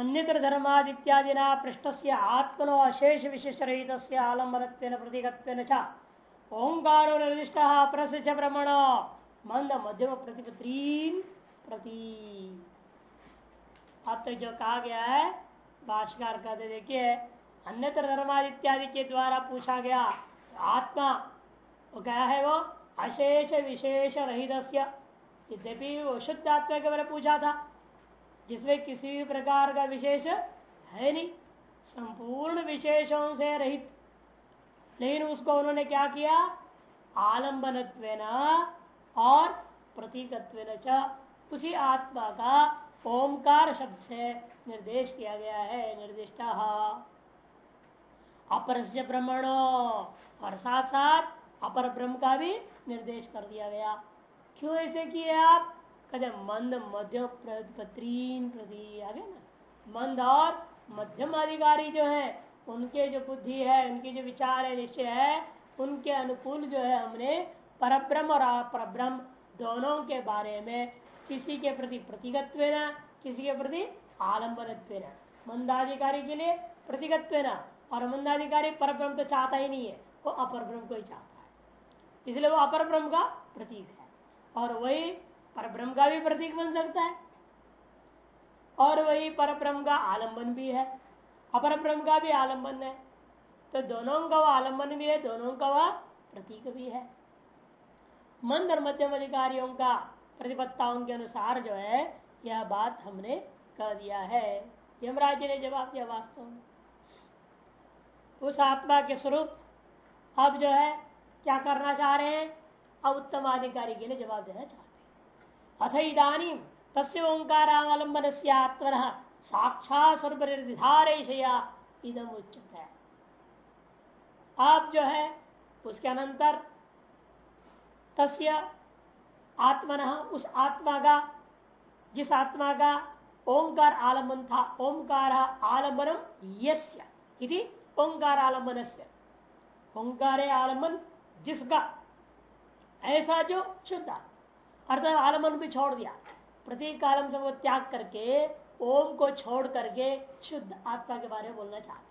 अन्यत्र धर्माद इत्यादि पृष्ठ से आत्मनो अशेष विशेष रहित आलंबन प्रतीक ओंकारो निर्दिष्ट प्रसिद्ध भ्रमण मंद मध्यम प्रतिपत्री प्रती अब तक जो कहा गया है, भाष्यकार कहते देखिए अन्यत्र धर्माद इत्यादि के द्वारा पूछा गया आत्मा, वो क्या है वो? अशेष विशेष रहित यद्यपि वो शुद्ध आत्मा के बारे पूछा था जिसमें किसी भी प्रकार का विशेष है नहीं, संपूर्ण विशेषों से रहित। लेकिन उसको उन्होंने क्या किया? आलंबन और प्रतीकत्व उसी आत्मा का ओमकार शब्द से निर्देश किया गया है, निर्दिष्टा। अपर से ब्रह्मणो, और साथ साथ अपर ब्रह्म का भी निर्देश कर दिया गया। क्यों ऐसे किए आप? कहते मंद मध्यम प्रतीन प्रति, आगे ना? मंद और मध्यम अधिकारी जो है, उनके जो बुद्धि है, उनके जो विचार है, निश्चय है, उनके अनुकूल जो है हमने परब्रह्म और अपरब्रह्म दोनों के बारे में किसी के प्रति प्रतिगत्व किसी के प्रति आलंबन मंदाधिकारी के लिए प्रतिगत्व और मंदाधिकारी परब्रह्म तो चाहता ही नहीं है, वो अपर ब्रह्म को ही चाहता है। इसलिए वो अपर ब्रह्म का प्रतीक है। और वही पर ब्रह्म का भी प्रतीक बन सकता है। और वही पर ब्रह्म का आलंबन भी है। अपर ब्रह्म का भी आलंबन है। तो दोनों का वह आलंबन भी है, दोनों का वह प्रतीक भी है। मंद और मध्यम अधिकारियों का प्रतिपत्ताओं के अनुसार जो है, यह बात हमने कह दिया है। यमराज ने जवाब दिया वास्तव में। उस आत्मा के स्वरूप अब जो है, क्या करना चाह रहे हैं? अब उत्तम अधिकारी के लिए जवाब देना चाहते अथ इधानी तस्य ओंकारावलंबन से आत्मन साक्षात स्वरूप निर्धारेशया इदम उचित है आप जो है, उसके अनंतर तस्य आत्मन, उस आत्मा का, जिस आत्मा का ओंकार आलंबन था, ओंकार आलम्बनम यस्य ओंकार आलंबन से ओंकार आलंबन जिसका, ऐसा जो शुद्ध अर्थात आलमन भी छोड़ दिया। प्रतीक कालम से वो त्याग करके, ओम को छोड़ करके शुद्ध आत्मा के बारे में बोलना चाहते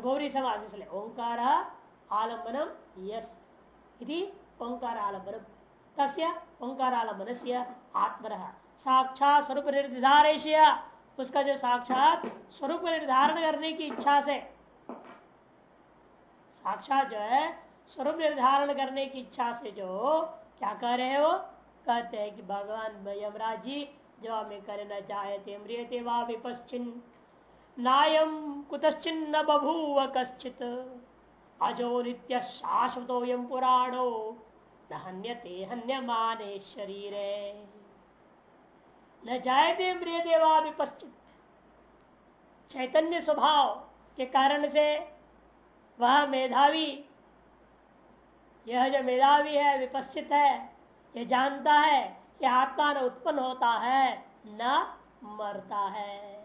गौरी समाज इसलिए ओंकार आलम्बनम यस। इति ओंकार आलम्बनम तस्य ओंकार आलंबन से आत्म साक्षात स्वरूप निर्धारेश उसका जो साक्षात स्वरूप निर्धारण करने की इच्छा से। साक्षात जो है, स्वरूप निर्धारण करने की इच्छा से जो क्या कह रहे हो? कहते हैं कि भगवान यमराज जी जो हमें करना चाहते मृियते वा विपश्चिन। नायम कुतश्चिन्न बभूव कश्चित। अजो नित्य शाश्वतो यम पुराणो। न हन्यते हन्य माने शरीर। न जायते मृियते वा विपश्चित। चैतन्य स्वभाव के कारण से वह मेधावी यह जो मेधावी है, विपश्चित है ये जानता है कि आत्मा न उत्पन्न होता है, न मरता है।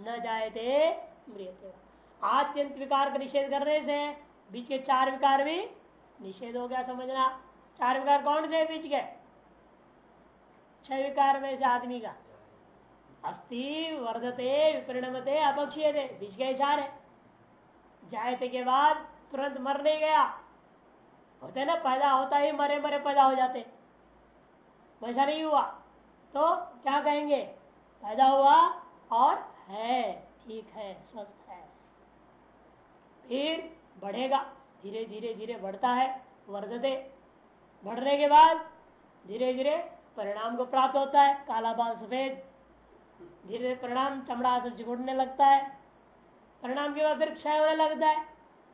न जायते मृत आद्यंत विकार का निषेध करने से बीच के चार विकार भी निषेध हो गया, समझना। चार विकार कौन से बीच के? छह विकार में से आदमी का। अस्थि, वर्धते, विपरिणमते अपक्षीय थे बीच के चार है। जायते के बाद तुरंत मर नहीं गया। होते ना, पैदा होता ही मरे मरे पैदा हो जाते। वैसा नहीं हुआ। तो क्या कहेंगे? पैदा हुआ और है, ठीक है, स्वस्थ है। फिर बढ़ेगा। धीरे धीरे धीरे बढ़ता है वर्धते। बढ़ने के बाद धीरे धीरे परिणाम को प्राप्त होता है। काला बाल सफ़ेद। धीरे धीरे परिणाम चमड़ा से जिगुड़ने लगता है। परिणाम के बाद फिर क्षय होने लगता है।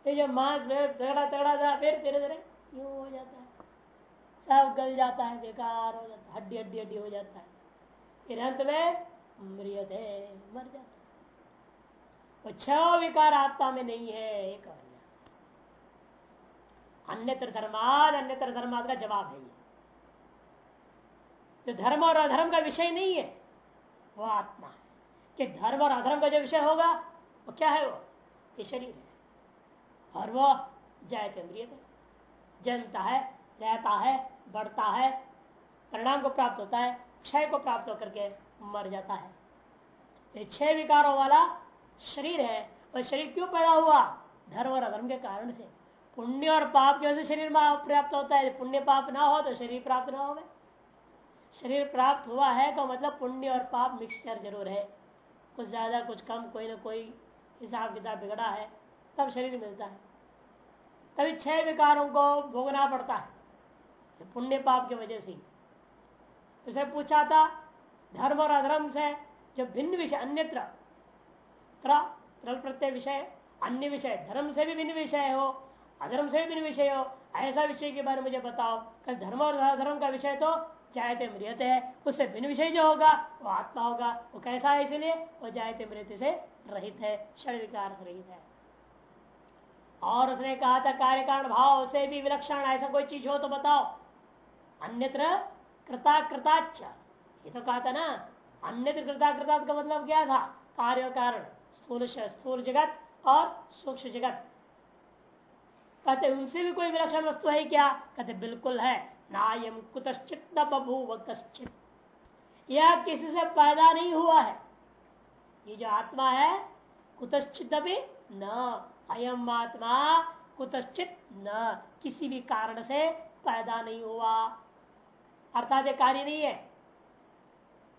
फिर जब मांस तगड़ा तगड़ा था फिर धीरे धीरे क्यों हो जाता है। सब गल जाता है, बेकार हो जाता है, हड्डी हड्डी हड्डी हो जाता है। फिर अंत में मृत है, मर जाता है। छह विकार आत्मा में नहीं है, एक अन्यत्र धर्माद अन्यत्र धर्माद का जवाब है ये। जो धर्म और अधर्म का विषय नहीं है, वो आत्मा है। कि धर्म और अधर्म का जो विषय होगा, वो क्या है वो? ये शरीर है। और वो जायते मृत जन्मता है रहता है, बढ़ता है, परिणाम को प्राप्त होता है, क्षय को प्राप्त होकर के मर जाता है। ये छह विकारों वाला शरीर है, और शरीर क्यों पैदा हुआ? धर्म और अधर्म के कारण से। पुण्य और पाप की वजह से शरीर प्राप्त होता है। पुण्य पाप ना हो तो शरीर प्राप्त ना हो शरीर प्राप्त हुआ है तो मतलब पुण्य और पाप मिक्सचर ज़रूर है। कुछ ज़्यादा, कुछ कम, कोई ना कोई हिसाब किताब बिगड़ा है, तब शरीर मिलता है। तभी छह विकारों को भोगना पड़ता है। पुण्य पाप की वजह से। उसे पूछा था, धर्म और अधर्म से जो भिन्न विषय, अन्यत्र प्रत्यय विषय, अन्य विषय, धर्म से भी भिन्न विषय हो, अधर्म से भी भिन्न विषय हो, ऐसा विषय के बारे में मुझे बताओ। कल धर्म और अधर्म का विषय तो जायते मृत है, उससे भिन्न विषय जो होगा, वो आत्मा होगा, वो कैसा है इसलिए? वो जायते मृत से रहित है षण विकार रहित है। और उसने कहा था कार्य कारण भाव से भी विलक्षण, ऐसा कोई चीज़ हो तो बताओ। अन्यत्र कृता कृताच ये तो कहा था ना, अन्यत्र कृता कृता का मतलब क्या था? कार्य कारण स्थूल स्थूल जगत और सूक्ष्म जगत। कहते, उनसे भी कोई विलक्षण वस्तु है क्या? कहते, बिल्कुल है। नायम कुतश्चित न बभूव कश्चित यह किसी से पैदा नहीं हुआ है। ये जो आत्मा है कुतश्चित भी न। अयम आत्मा कुतश्चित न, किसी भी कारण से पैदा नहीं हुआ। अर्थात कार्य नहीं है।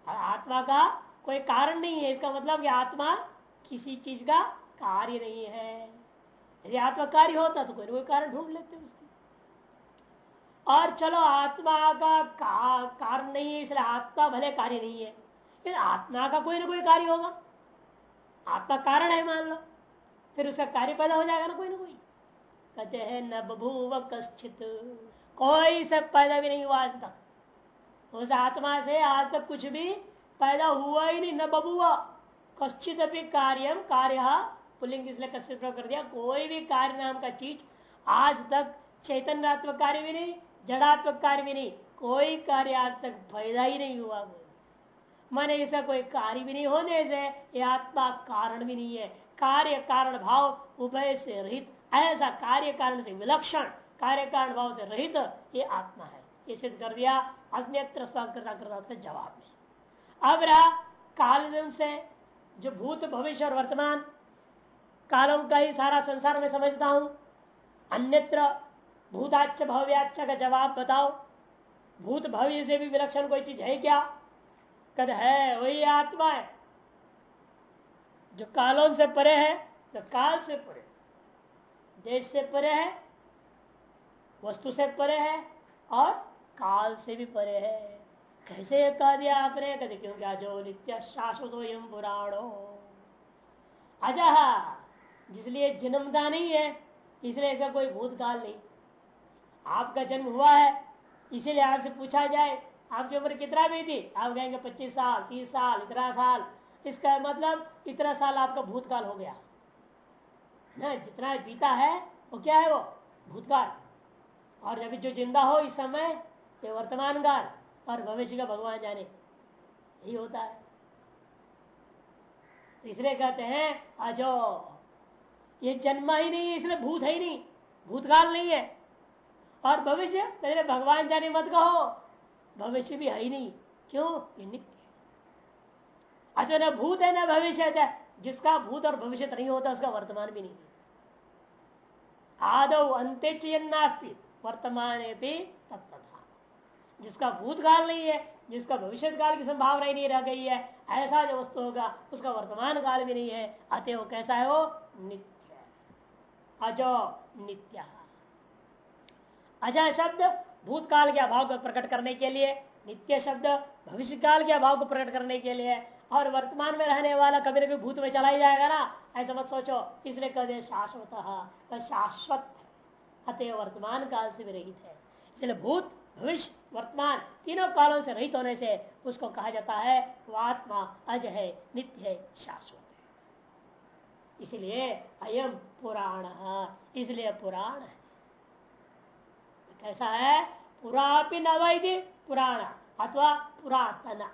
आत्मा का कोई कारण नहीं है, इसका मतलब कि आत्मा किसी चीज़ का कार्य नहीं है। यदि आत्मा कार्य होता तो कोई कोई कारण ढूंढ लेते उसके। और चलो, आत्मा का, कारण नहीं है, इसलिए आत्मा भले कार्य नहीं है, लेकिन आत्मा का कोई ना कोई कार्य होगा। आत्मा कारण है मान लो। फिर उसका कार्य पैदा हो जाएगा ना कोई ना कोई। कहते हैं, न बभूव कश्चित। कोई सब पैदा भी नहीं हुआ आज तक। उस आत्मा से आज तक कुछ भी पैदा हुआ ही नहीं, न बबुआ कश्चित भी कार्यम कार्य पुलिंग इसलिए कश्चित कर दिया। कोई भी कार्य नाम का चीज़ आज तक चैतन्यात्मक कार्य भी नहीं, जड़ात्मक कार्य भी नहीं। कोई कार्य आज तक पैदा ही नहीं हुआ। मैंने ऐसा कोई कार्य भी नहीं होने से, ये आत्मा कारण भी नहीं है। कार्य कारण भाव उभय से रहित, ऐसा कार्य कारण से विलक्षण कार्य कारण भाव से रहित ये आत्मा है। ये सिद्ध कर दिया, अन्यत्र जवाब में। अब रहा काल से, जो भूत भविष्य और वर्तमान, कालों का ही सारा संसार में समझता हूँ। अन्यत्र भूताच भव्याच का जवाब बताओ। भूत भव्य से भी विलक्षण कोई चीज़ है क्या? कद है, वही आत्मा है। जो कालों से परे है तो काल से परे देश से परे है, वस्तु से परे है और काल से भी परे है। कैसे कह दिया आपने? कहते क्योंकि जो नित्य शाश्वत यम पुराणो? अजहा, जिसलिए जन्मदा नहीं है, इसलिए ऐसा कोई भूतकाल नहीं। आपका जन्म हुआ है, इसीलिए आपसे पूछा जाए, आपकी उम्र कितना भी थी आप कहेंगे, पच्चीस साल, तीस साल, इतना साल इसका मतलब इतना साल आपका भूतकाल हो गया। ना जितना बीता है, वो क्या है वो? भूतकाल। और जब जो ज़िंदा हो इस समय, ये वर्तमान काल और भविष्य का भगवान जाने। यही होता है। तीसरे कहते हैं अजो ये जन्मा ही नहीं है इसलिए भूत है ही नहीं। भूतकाल नहीं है। और भविष्य भगवान जाने मत कहो। भविष्य भी है ही नहीं। क्यों? अतः न भूत है, न भविष्य है, जिसका भूत और भविष्य नहीं होता, उसका वर्तमान भी नहीं आदो अंत्य नास्ती, वर्तमान जिसका भूतकाल नहीं है, जिसका भविष्य काल की संभावना ही नहीं रह गई है, ऐसा जो वस्तु होगा, उसका वर्तमान काल भी नहीं है अतः वो कैसा है वो? नित्य अजो नित्य। अजय शब्द भूतकाल के अभाव को प्रकट करने के लिए, नित्य शब्द भविष्य काल के अभाव को प्रकट करने के लिए और वर्तमान में रहने वाला कभी ना कभी भूत में चला ही जाएगा ना। ऐसा मत सोचो। इसलिए कह दे शाश्वत। शाश्वत अतः वर्तमान काल से भी रहित है। इसलिए भूत, भविष्य, वर्तमान तीनों कालों से रहित होने से उसको कहा जाता है, वो आत्मा अज है, नित्य है, शाश्वत है। इसलिए अयम पुराण। इसलिए पुराण है। कैसा है? पुरापि नवैधि पुराण अथवा पुरातन।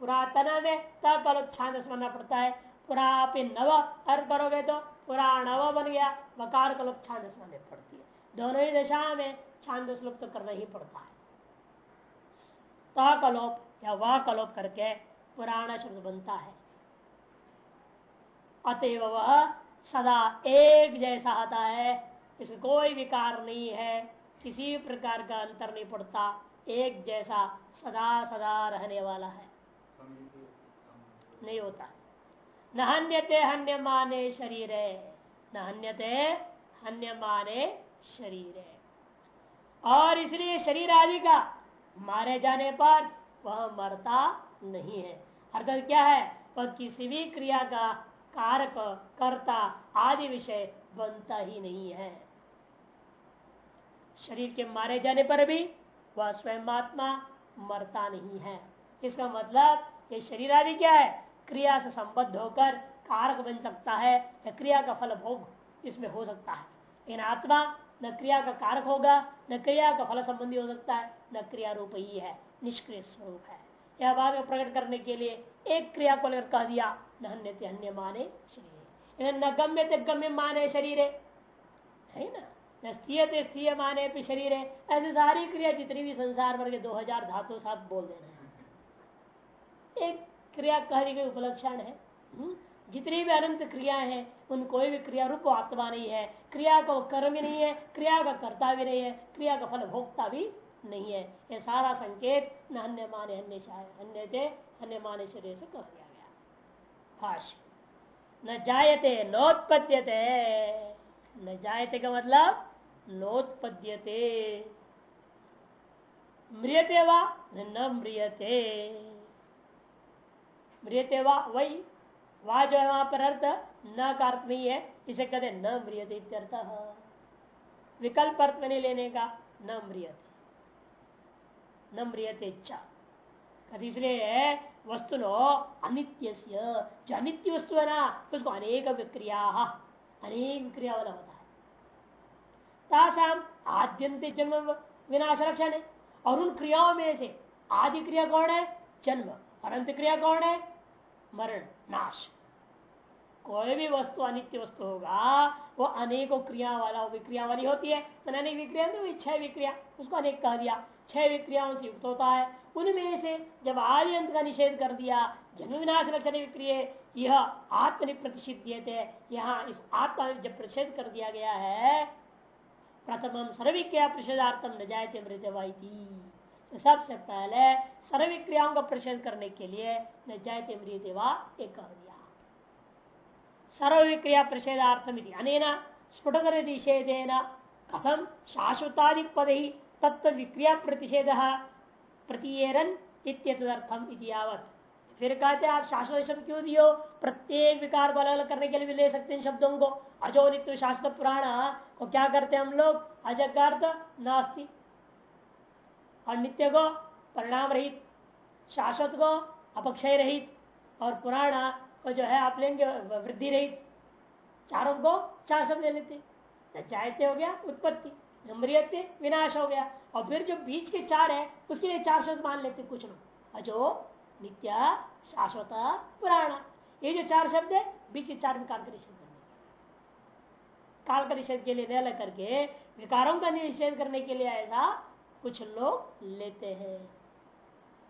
पुरातन में तलोप छांद मानना पड़ता है। पुरापि नव अर्थ करोगे तो पुराणव बन गया। वकार कलोप छांद मानने पड़ती है। दोनों ही दशा में छांद तो करना ही पड़ता है। ता कलोप या वह कलोप करके पुराना शब्द बनता है। अतएव वह सदा एक जैसा आता है। इसमें कोई विकार नहीं है। किसी प्रकार का अंतर नहीं पड़ता। एक जैसा सदा सदा रहने वाला है। नहीं होता। न हन्यते हन्य माने शरीर। न हन्यते हन्य माने शरीर। और इसलिए शरीर आदि का मारे जाने पर वह मरता नहीं है। अर्थात क्या है? वह किसी भी क्रिया का कारक, कर्ता आदि विषय बनता ही नहीं है। शरीर के मारे जाने पर भी वह स्वयं आत्मा मरता नहीं है। इसका मतलब ये शरीर आदि क्या है? क्रिया से संबद्ध होकर कारक बन सकता है या क्रिया का फल भोग इसमें हो सकता है। इन आत्मा न क्रिया का कारक होगा, न क्रिया का फल संबंधी हो सकता है, न क्रिया रूप ही है, निष्क्रिय स्वरूप है। यह में प्रकट करने के लिए एक क्रिया को लेकर कह दिया, न अन्य अन्य माने शरीर न गम्य ते गम्य माने शरीर, है ना? न स्थिय स्थिय माने भी शरीर है ऐसी सारी क्रिया जितनी भी संसार भर के दो हज़ार धातु साथ बोल देना है। एक क्रिया कहने के उपलक्षण है। हम्म? जितनी भी अनंत क्रियाएँ हैं, उन कोई भी क्रिया रूप आत्मा नहीं है। क्रिया का कर्म भी नहीं है, क्रिया का कर्ता भी नहीं है, क्रिया का फल भोक्ता भी नहीं है। ये सारा संकेत न अन्य माने अन्य अन्य थे अन्य माने शरीर से कह दिया गया। भाष्य। न जायते, नोत्पद्यते। न जायते का मतलब नोत्पद्यते। म्रियते वा न म्रियते। म्रियते वही वह जो है वहाँ पर अर्थ न का अर्थ नहीं है, इसे कहते न म्रियते विकल्प अर्थ में नहीं लेने का, न म्रियते। न म्रियते इसलिए वस्तु नो अनित्य जो अनित्य वस्तु है ना, उसको अनेक विक्रिया अनेक विक्रिया वाला होता है। तासाम आद्यंत जन्म विनाश लक्षण है, और उन क्रियाओं में से आदि क्रिया कौन है? जन्म। और अंत क्रिया कौन है? मरण, नाश। कोई भी वस्तु अनित्य वस्तु होगा, वो अनेकों क्रिया वाला विक्रिया वाली होती है। तो अनेक विक्रिया छह विक्रिया, उसको अनेक कह दिया। छह विक्रियाओं से युक्त होता है। उनमें से जब आदि अंत का निषेध कर दिया, जन्म विनाश लक्षण विक्रिय, यह आत्म प्रतिषिध थे। यहाँ इस आत्मा जब प्रतिषेध कर दिया गया है, प्रथम सर्विक्रिया प्रतिषेधार्थम न जायते मृत तो सबसे पहले सर्विक्रियाओं का प्रतिषेध करने के लिए न जायते मृत एक कह दिया सर्विक्रिया प्रतिषेधार्थम अनेना स्फुट निषेधेन कथम शाश्वतादिक पद ही तत्व विक्रिया प्रतिषेध प्रतीयरन इत्यर्थम यावत। फिर कहते हैं, आप शाश्वत शब्द क्यों दियो? प्रत्येक विकार को अलग अलग करने के लिए भी ले सकते हैं शब्दों को। अजो नित्य शाश्वत पुराण को क्या करते हैं हम लोग? अजग का अर्थ नास्ती। और नित्य को परिणाम रहित शाश्वत को अपक्षय रहित और पुराण को जो है आप लेंगे वृद्धि रहित चारों को चार शब्द ले लेते। चाहते हो गया उत्पत्ति नम्रियते विनाश हो गया। और फिर जो बीच के चार है, उसके लिए चार शब्द मान लेते कुछ लोग। अजो नित्या, शाश्वत, पुराण, ये जो चार शब्द है, बीच के चार विकार का निषेध करने काल का निषेध के लिए न करके, विकारों का निषेध करने के लिए ऐसा कुछ लोग लेते हैं।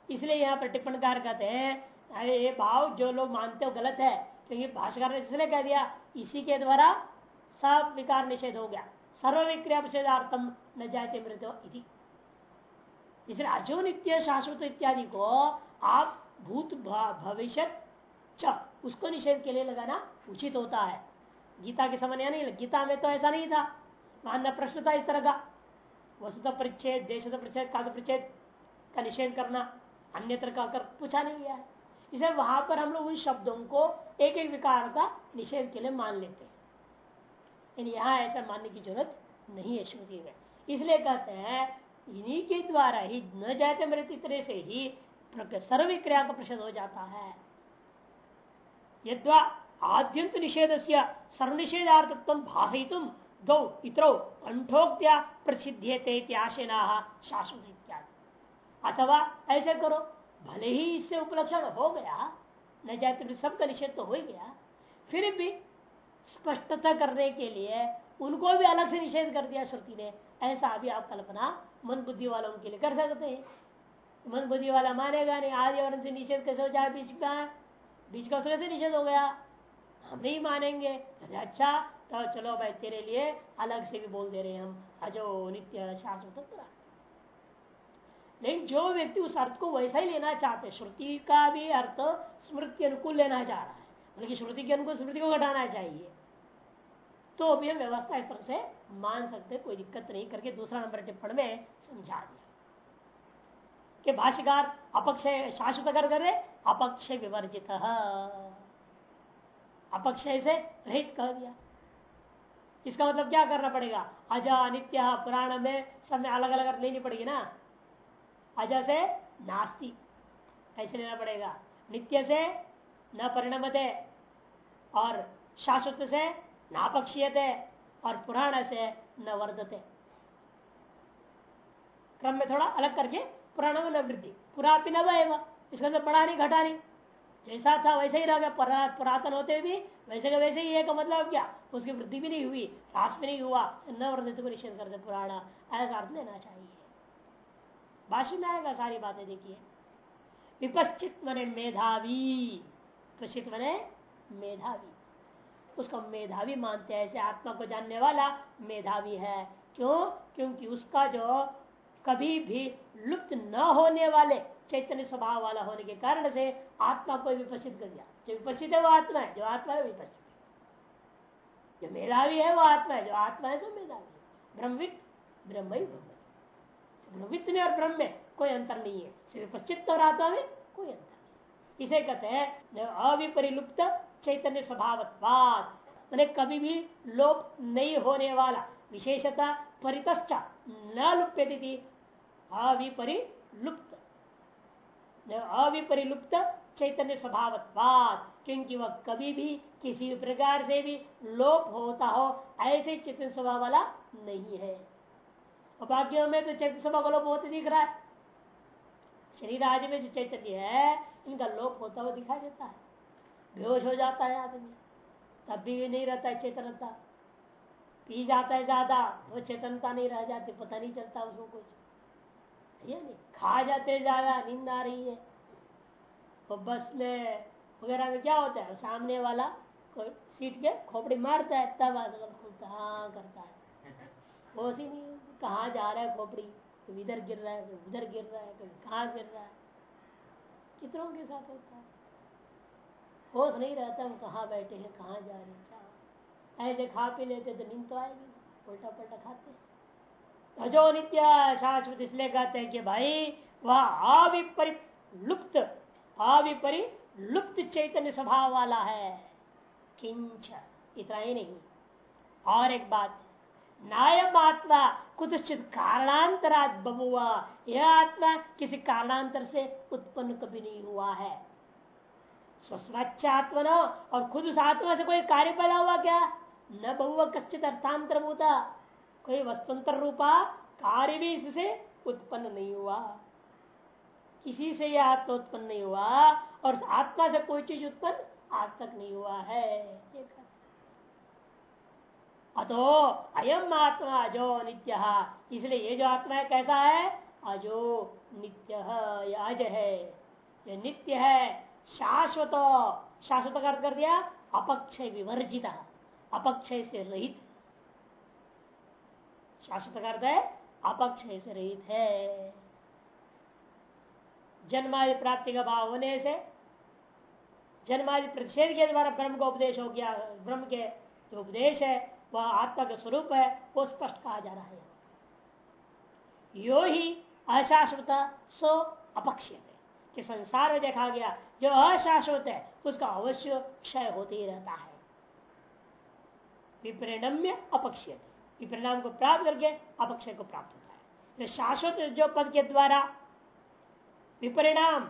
इसलिए यहाँ पर टिप्पणकार कहते हैं, अरे ये भाव जो लोग मानते हो गलत है, क्योंकि भाषाकार ने इसलिए कह दिया, इसी के द्वारा सब विकार निषेध हो गया। सर्व विक्रिया प्रषेधार्थम न जाते मृत इसलिए अजो नित्य शाश्वत इत्यादि को आप भूत भविष्य उसको निषेध के लिए लगाना उचित होता है। गीता के समय नहीं, गीता में तो ऐसा नहीं था। वहाँ प्रश्न था इस तरह का। वसुता परिच्छेद देश परिच्छेद काल परिच्छेद का निषेध करना अन्यत्र का कर पूछा नहीं गया है। इसलिए वहाँ पर हम लोग उन शब्दों को एक एक विकार का निषेध के लिए मान लेते हैं। यहाँ ऐसा मानने की ज़रूरत नहीं है, श्रुति में। इसलिए कहते हैं, इन्हीं के द्वारा ही न जाते मृत्यु तरह से ही सर्व क्रिया का प्रसिद्ध हो जाता है। यद्वा आद्यंत निषेध से सर्वनिषेधार्थत्व भाषितुम गौ इतरो कंठोक्त्या प्रसिद्धियते आशना शाश्वत इत्यादि। अथवा ऐसे करो, भले ही इससे उपलक्षण हो गया न जाते सबका निषेध तो हो गया, फिर भी स्पष्टता करने के लिए उनको भी अलग से निषेध कर दिया श्रुति ने, ऐसा भी आप कल्पना मन बुद्धि वालों के लिए कर सकते हैं। मन बुद्धि वाला मानेगा नहीं आदि और से निषेध कैसे हो जाए, बीच का बीच का उसमें से निषेध हो गया। हम नहीं मानेंगे। अच्छा तो चलो भाई, तेरे लिए अलग से भी बोल दे रहे हम। अजो, नित्य, शाश्वत लेकिन जो व्यक्ति उस अर्थ को वैसा ही लेना चाहते श्रुति का भी अर्थ स्मृति अनुकूल लेना चाह रहा है। बल्कि श्रुति के अनुकूल, स्मृति को घटाना चाहिए। तो भी हम व्यवस्था इस तरह से मान सकते कोई दिक्कत नहीं करके दूसरा नंबर टिप्पण में समझा दिया। कि भाष्यकार अपक्ष शाश्वत कर करे अपक्ष विवर्जित। अपक्ष से रहित कह दिया। इसका मतलब क्या करना पड़ेगा? अजा, नित्य पुराण में सब में अलग अलग लेनी पड़ेगी ना? अजा से नास्ति, ऐसे लेना पड़ेगा। नित्य से न परिणमते और शाश्वत से नापक्षीयते और पुराण से न वर्धते क्रम में थोड़ा अलग करके पुराण में न वृद्धि पुरा भी न इसके अंदर बढ़ा नहीं, घटा नहीं। जैसा था वैसे ही रह गया। पुरातन होते भी वैसे का वैसे ही है का मतलब क्या? उसकी वृद्धि भी नहीं हुई, ह्रास भी नहीं हुआ, न वर्धित को निषेध करते पुराना ऐसा अर्थ लेना चाहिए। भाषण में आएगा, सारी बातें देखिए। विपश्चित मने मेधावी, विपश्चित मने मेधावी। उसको मेधावी मानते हैं, ऐसे आत्मा को जानने वाला मेधावी है। क्यों? क्योंकि उसका जो कभी भी लुप्त न होने वाले चैतन्य स्वभाव वाला होने के कारण से आत्मा को विपसित कर दिया। जो विपसित है वो आत्मा है, जो आत्मा है विपसित है। जो मेधावी है वो आत्मा है, जो आत्मा है सो मेधावी है। ब्रह्मविद, ब्रह्म ही ब्रह्म में और ब्रह्म में कोई अंतर नहीं है। विपश्चित और आत्मा में कोई अंतर इसे कहते हैं अविपरिलुप्त चैतन्य स्वभाव मैंने कभी भी लोप नहीं होने वाला, विशेषता परितश्च न लुप्यति अविपरिलुप्त। अविपरिलुप्त चैतन्य स्वभाव क्योंकि वह कभी भी किसी प्रकार से भी लोप होता हो, ऐसे चैतन्य स्वभाव वाला नहीं है। और में तो चैतन्य स्वभाव का लोप होते दिख रहा है। शरीर आदि में जो चैतन्य है, इनका लोप होता हुआ दिखाई देता है। बेहोश हो जाता है आदमी। तब भी नहीं रहता है चेतनता पी जाता है ज़्यादा तो चेतनता नहीं रह जाती, पता नहीं चलता उसको कुछ। नहीं? खा जाते ज़्यादा, नींद आ रही है। वो बस में वगैरह में क्या होता है? सामने वाला कोई सीट के खोपड़ी मारता है तब आजकल खुलता हाँ करता है। वो ही नहीं कहाँ जा रहा है खोपड़ी? कभी इधर गिर रहा है कभी उधर गिर रहा है कभी कहाँ गिर रहा है। कितनों के साथ होता है। होश नहीं रहता हम कहाँ बैठे हैं कहाँ जा रहे हैं क्या ऐसे खा पी लेते तो नींद तो आएगी उल्टा पलटा खाते अजो नित्य शाश्वत इसलिए कहते हैं कि भाई वह अविपरि लुप्त अविपरि लुप्त चैतन्य स्वभाव वाला है। किंच, इतना ही नहीं। और एक बात, नायम आत्मा कुछ कारणांतरा बबुआ यह आत्मा किसी कारणांतर से उत्पन्न कभी नहीं हुआ है। स्वच्छ आत्मा और खुद उस आत्मा से कोई कार्य पैदा हुआ क्या? न बहुआ कच्चित अर्थांतर कोई वस्तुंतर रूपा कार्य भी इससे उत्पन्न नहीं हुआ। किसी से यह आत्मा उत्पन्न नहीं हुआ और आत्मा से कोई चीज़ उत्पन्न आज तक नहीं हुआ है। अतो अयम आत्मा अजो नित्य। इसलिए ये जो आत्मा है, कैसा है? अजो नित्य। अज है। ये नित्य है। शाश्वत। शाश्वत का अर्थ कर दिया, अपक्षय विवर्जित। अपक्षय से रहित। शाश्वत का अर्थ है, अपक्षय से रहित है। जन्मादि प्राप्ति का भाव होने से, जन्मादि प्रतिषेध के द्वारा ब्रह्म का उपदेश हो गया, ब्रह्म के जो उपदेश है, वह आत्मा का स्वरूप है, वो स्पष्ट कहा जा रहा है। यो ही अशाश्वत सो अपक्ष कि संसार में देखा गया, जो अशाश्वत है, उसका अवश्य क्षय होते ही रहता है। विपरिणम्य अपक्षय विपरिणाम को प्राप्त करके अपक्षय को प्राप्त होता है। तो शाश्वत जो पद के द्वारा विपरिणाम,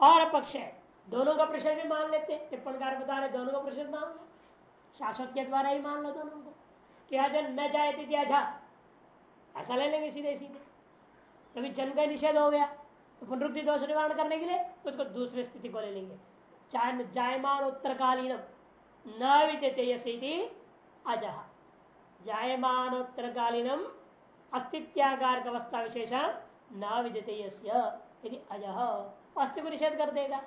और अपक्षय दोनों का प्रश्न भी मान लेते हैं। टिप्पणकार बता रहे दोनों का प्रश्न मान लो। शाश्वत के द्वारा ही मान लो दोनों को। क्या जन न जाए थी ऐसा ले लेंगे सीधे सीधे। कभी जन का निषेध हो गया। तो पुनरुक्ति दोष निवारण करने के लिए उसको दूसरी स्थिति को ले लेंगे। चाहे जायमान उत्तरकालीन न विद्यते अजह जायमान उत्तरकालीनम अस्तित्याकार अवस्था विशेषण न विद्यते यदि अजह अस्थि को निषेध कर देगा।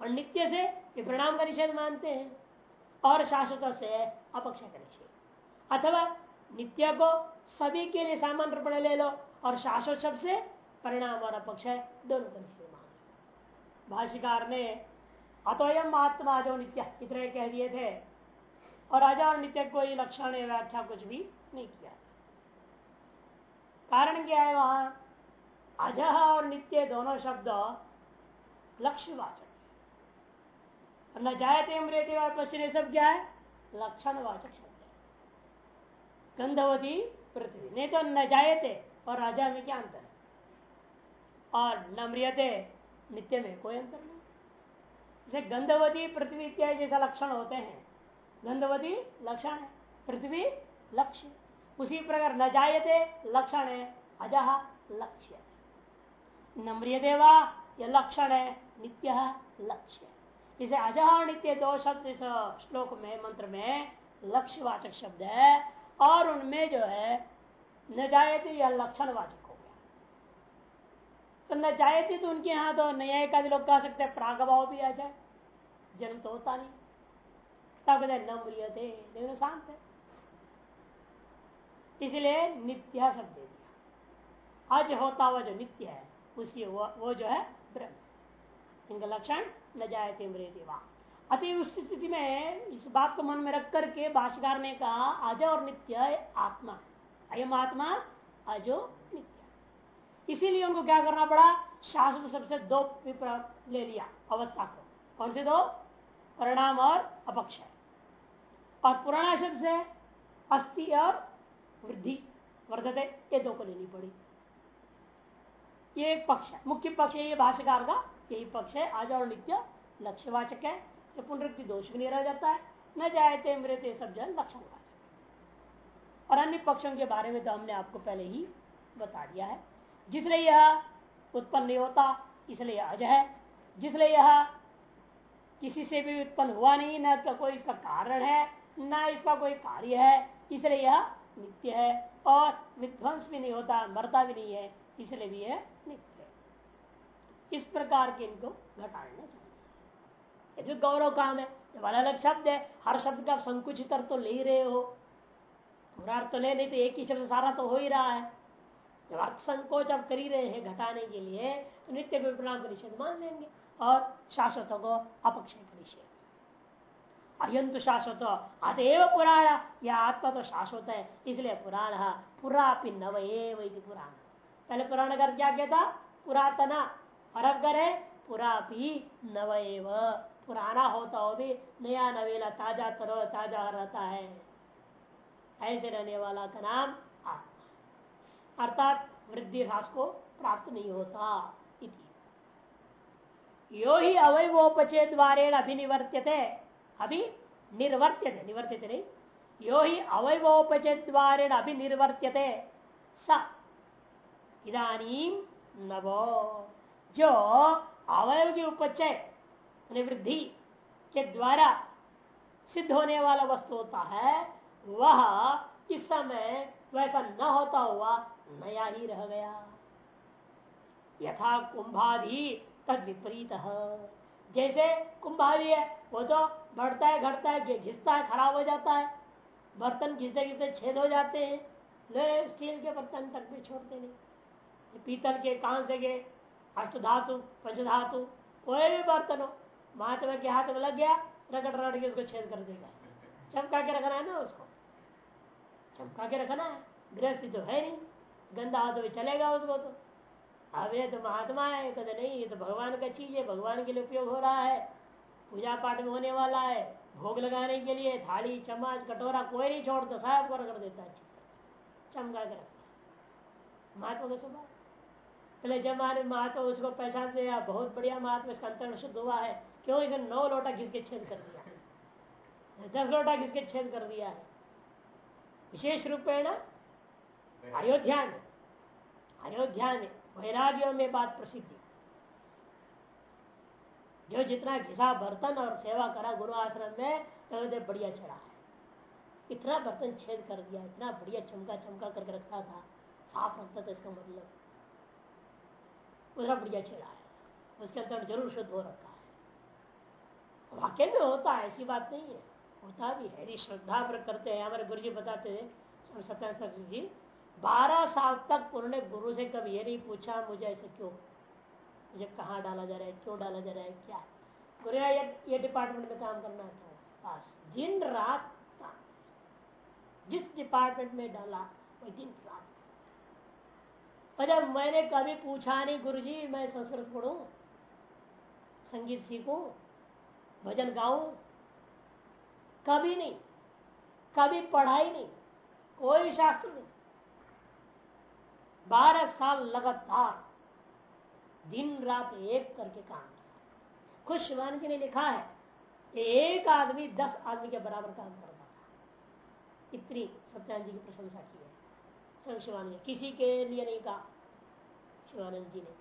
और नित्य से ये प्रणाम का निषेध मानते हैं। और शाश्वत से अपक्षय का निषेध। अथवा नित्य को सभी के लिए सामान्य रूप ले लो और शाश्वत शब्द से परिणाम और अपक्षय दोनों का निषेध मान। भाष्यकार ने अतोयम आत्मा जो नित्य इतने कह दिए थे, और अजा और नित्य कोई लक्षण व्याख्या कुछ भी नहीं किया। कारण क्या है वहाँ? अजह और नित्य दोनों शब्द लक्ष्यवाचक न जायते मृत्य पश्चिम सब क्या है? लक्षणवाचक शब्द है। गंधवती पृथ्वी। नहीं तो न जायते और राजा में क्या अंतर है? और न मृियते नित्य में कोई अंतर नहीं। जैसे गंधवती पृथ्वी इत्यादि जैसा लक्षण होते हैं, गंधवती लक्षण है, पृथ्वी लक्ष्य। उसी प्रकार न जायते लक्षण है अजह लक्ष्य। नम्रिय देवा यह लक्षण है नित्य लक्ष्य। इसे अजह नित्य दो शब्द इस श्लोक में, मंत्र में लक्ष्यवाचक शब्द है, और उनमें जो है, न जायते यह लक्षण वाचक हो गया। तो न जायते तो उनके यहाँ तो न्याय का भी लोग कह सकते हैं, प्रागभाव भी आ जाए, जन्म तो होता नहीं। तब कहते न मृियते लेकिन शांत है। इसलिए नित्य शब्द दे दिया। अज होता हुआ जो नित्य है उसी वो, वो जो है ब्रह्म। इनका लक्षण न जायते मृदेवा अति उस स्थिति में इस बात को मन में रख करके भाष्यकार ने कहा अज और नित्य आत्मा। अयम आत्मा अजो नित्य। इसीलिए उनको क्या करना पड़ा? शाश्वत सबसे दो ले लिया अवस्था को। कौन से दो? परिणाम और अपक्षय और पुराना शब्द से अस्थि और वृद्धि। वर्धते ये दो को लेनी पड़ी। ये एक पक्ष है। मुख्य पक्ष है ये भाष्यकार का, यही पक्ष है। आज और नित्य लक्ष्यवाचक है। पुनरुक्ति दोष भी नहीं रह जाता है। न जायते मृत सब जन लक्षण और अन्य पक्षों के बारे में तो हमने आपको पहले ही बता दिया है। जिसलिए यह उत्पन्न नहीं होता, इसलिए अज है। जिसलिए यह किसी से भी उत्पन्न हुआ नहीं, न तो कोई इसका कारण है, न इसका कोई कार्य है। इसलिए यह नित्य है। और विध्वंस भी नहीं होता, मरता भी नहीं है। इसलिए भी यह नित्य इस प्रकार के इनको घटाना चाहिए। जो गौरव काम है, जब अलग अलग शब्द है, हर शब्द का संकुचित अर्थ तो ले ही रहे हो। पूरा अर्थ तो ले, नहीं तो एक ही शब्द सारा तो हो ही रहा है। जब अर्थ संकोच आप कर ही रहे हैं घटाने के लिए तो नित्य विपणाम निषेध मान लेंगे और शाश्वतों को अपक्षय परिषद अयंत शाश्वत, अतएव पुराण, यह आत्मा तो शाश्वत है, इसलिए पुराण, पुरापि नव पुराण। पहले पुराण कर क्या कहता पुरातना और अब करे पुरापि नव पुराना होता हो भी नया नवेला ताज़ा तरो ताज़ा रहता है। ऐसे रहने वाला का नाम आत्मा। अर्थात वृद्धि ह्रास को प्राप्त नहीं होता यो ही अवयवोपचय द्वारे अभिनिवर्त्यते। अभी निर्वर्त्यते, निवर्त्यते नहीं। यो ही अवयवोपचय द्वारे अभिनिर्वर्त्यते स इधानी नवो जो अवयव की उपचय वृद्धि के द्वारा सिद्ध होने वाला वस्तु होता है, वह इस समय वैसा न होता हुआ नया ही रह गया। यथा कुंभादि तद विपरीत। जैसे कुंभारी है, वो तो बढ़ता है, घटता है घिसता है, खराब हो जाता है। बर्तन घिसते घिसते छेद हो जाते हैं। स्टील के बर्तन तक भी छोड़ते नहीं। पीतल के कांस के अष्ट धातु पंचधातु कोई भी बर्तन हो महात्मा के हाथ में लग गया, रगड़ रगड़ के उसको छेद कर देगा। चमका के रखना है ना उसको? चमका के रखना है। गृहस्थी तो है नहीं। गंदा हाथ में चलेगा उसको तो। अब ये तो महात्मा है कहते, नहीं, ये तो भगवान का चीज़ है, भगवान के लिए उपयोग हो रहा है। पूजा पाठ में होने वाला है। भोग लगाने के लिए थाली, चम्मच, कटोरा कोई नहीं छोड़ता, साहब कर कर देता है। चमका के रखना महात्मा का स्वभाव पहले जमाने महात्मा उसको पहचान हैं बहुत बढ़िया महात्मा, इसका अंतर शुद्ध हुआ है। क्यों? इसे नौ लोटा घिस के छेद कर दिया है। दस लोटा घिस के छेद कर दिया है। विशेष रूपेण अयोध्या में अयोध्या में वैराग्यों में बात प्रसिद्धि। जो जितना घिसा बर्तन और सेवा करा गुरु आश्रम में तो बढ़िया चढ़ा है। इतना बर्तन छेद कर दिया, इतना बढ़िया चमका चमका करके रखता था। साफ़ रखता था इसका मतलब। उतना बढ़िया चढ़ा है। उसके अंदर ज़रूर शुद्ध हो रखा है। वाक्य में होता है ऐसी बात नहीं है। होता भी है। यदि श्रद्धा पर करते हैं हमारे गुरु जी बताते थे सत्या जी बारह साल तक उन्होंने गुरु से कभी ये नहीं पूछा मुझे ऐसे क्यों? मुझे कहाँ डाला जा रहा है क्यों डाला जा रहा है क्या? गुरु ये, ये डिपार्टमेंट में काम करना था बस। दिन रात जिस डिपार्टमेंट में डाला वो दिन रात और जब मैंने कभी पूछा नहीं गुरु जी मैं संस्कृत पढ़ू, संगीत सीखू, भजन गाऊं? कभी नहीं, कभी पढ़ाई नहीं, कोई शास्त्र नहीं। बारह साल लगातार, दिन रात एक करके काम किया। खुद शिवान जी ने लिखा है, एक आदमी दस आदमी के बराबर काम करता था। इतनी सत्यानंद जी की प्रशंसा की। शिवानंद किसी के लिए नहीं कहा। शिवानंद जी ने।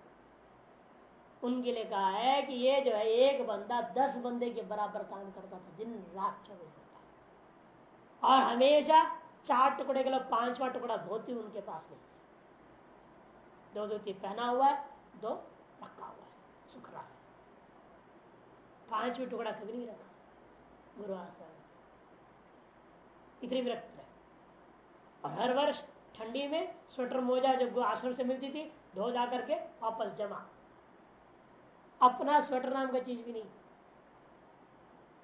उनके लिए कहा है कि ये जो है, एक बंदा दस बंदे के बराबर काम करता था, दिन रात चौबीस घंटा। और हमेशा चार टुकड़े के लिए पांचवा टुकड़ा धोती उनके पास नहीं दो धोती पहना हुआ है, दो रखा हुआ है सुख रहा है। पांचवी टुकड़ा कभी नहीं रखा। गुरु आश्रम इतनी विरक्त रहे और हर वर्ष ठंडी में स्वेटर मोजा जो आश्रम से मिलती थी, धो जा करके वापस जमा। अपना स्वेटर नाम का चीज़ भी नहीं।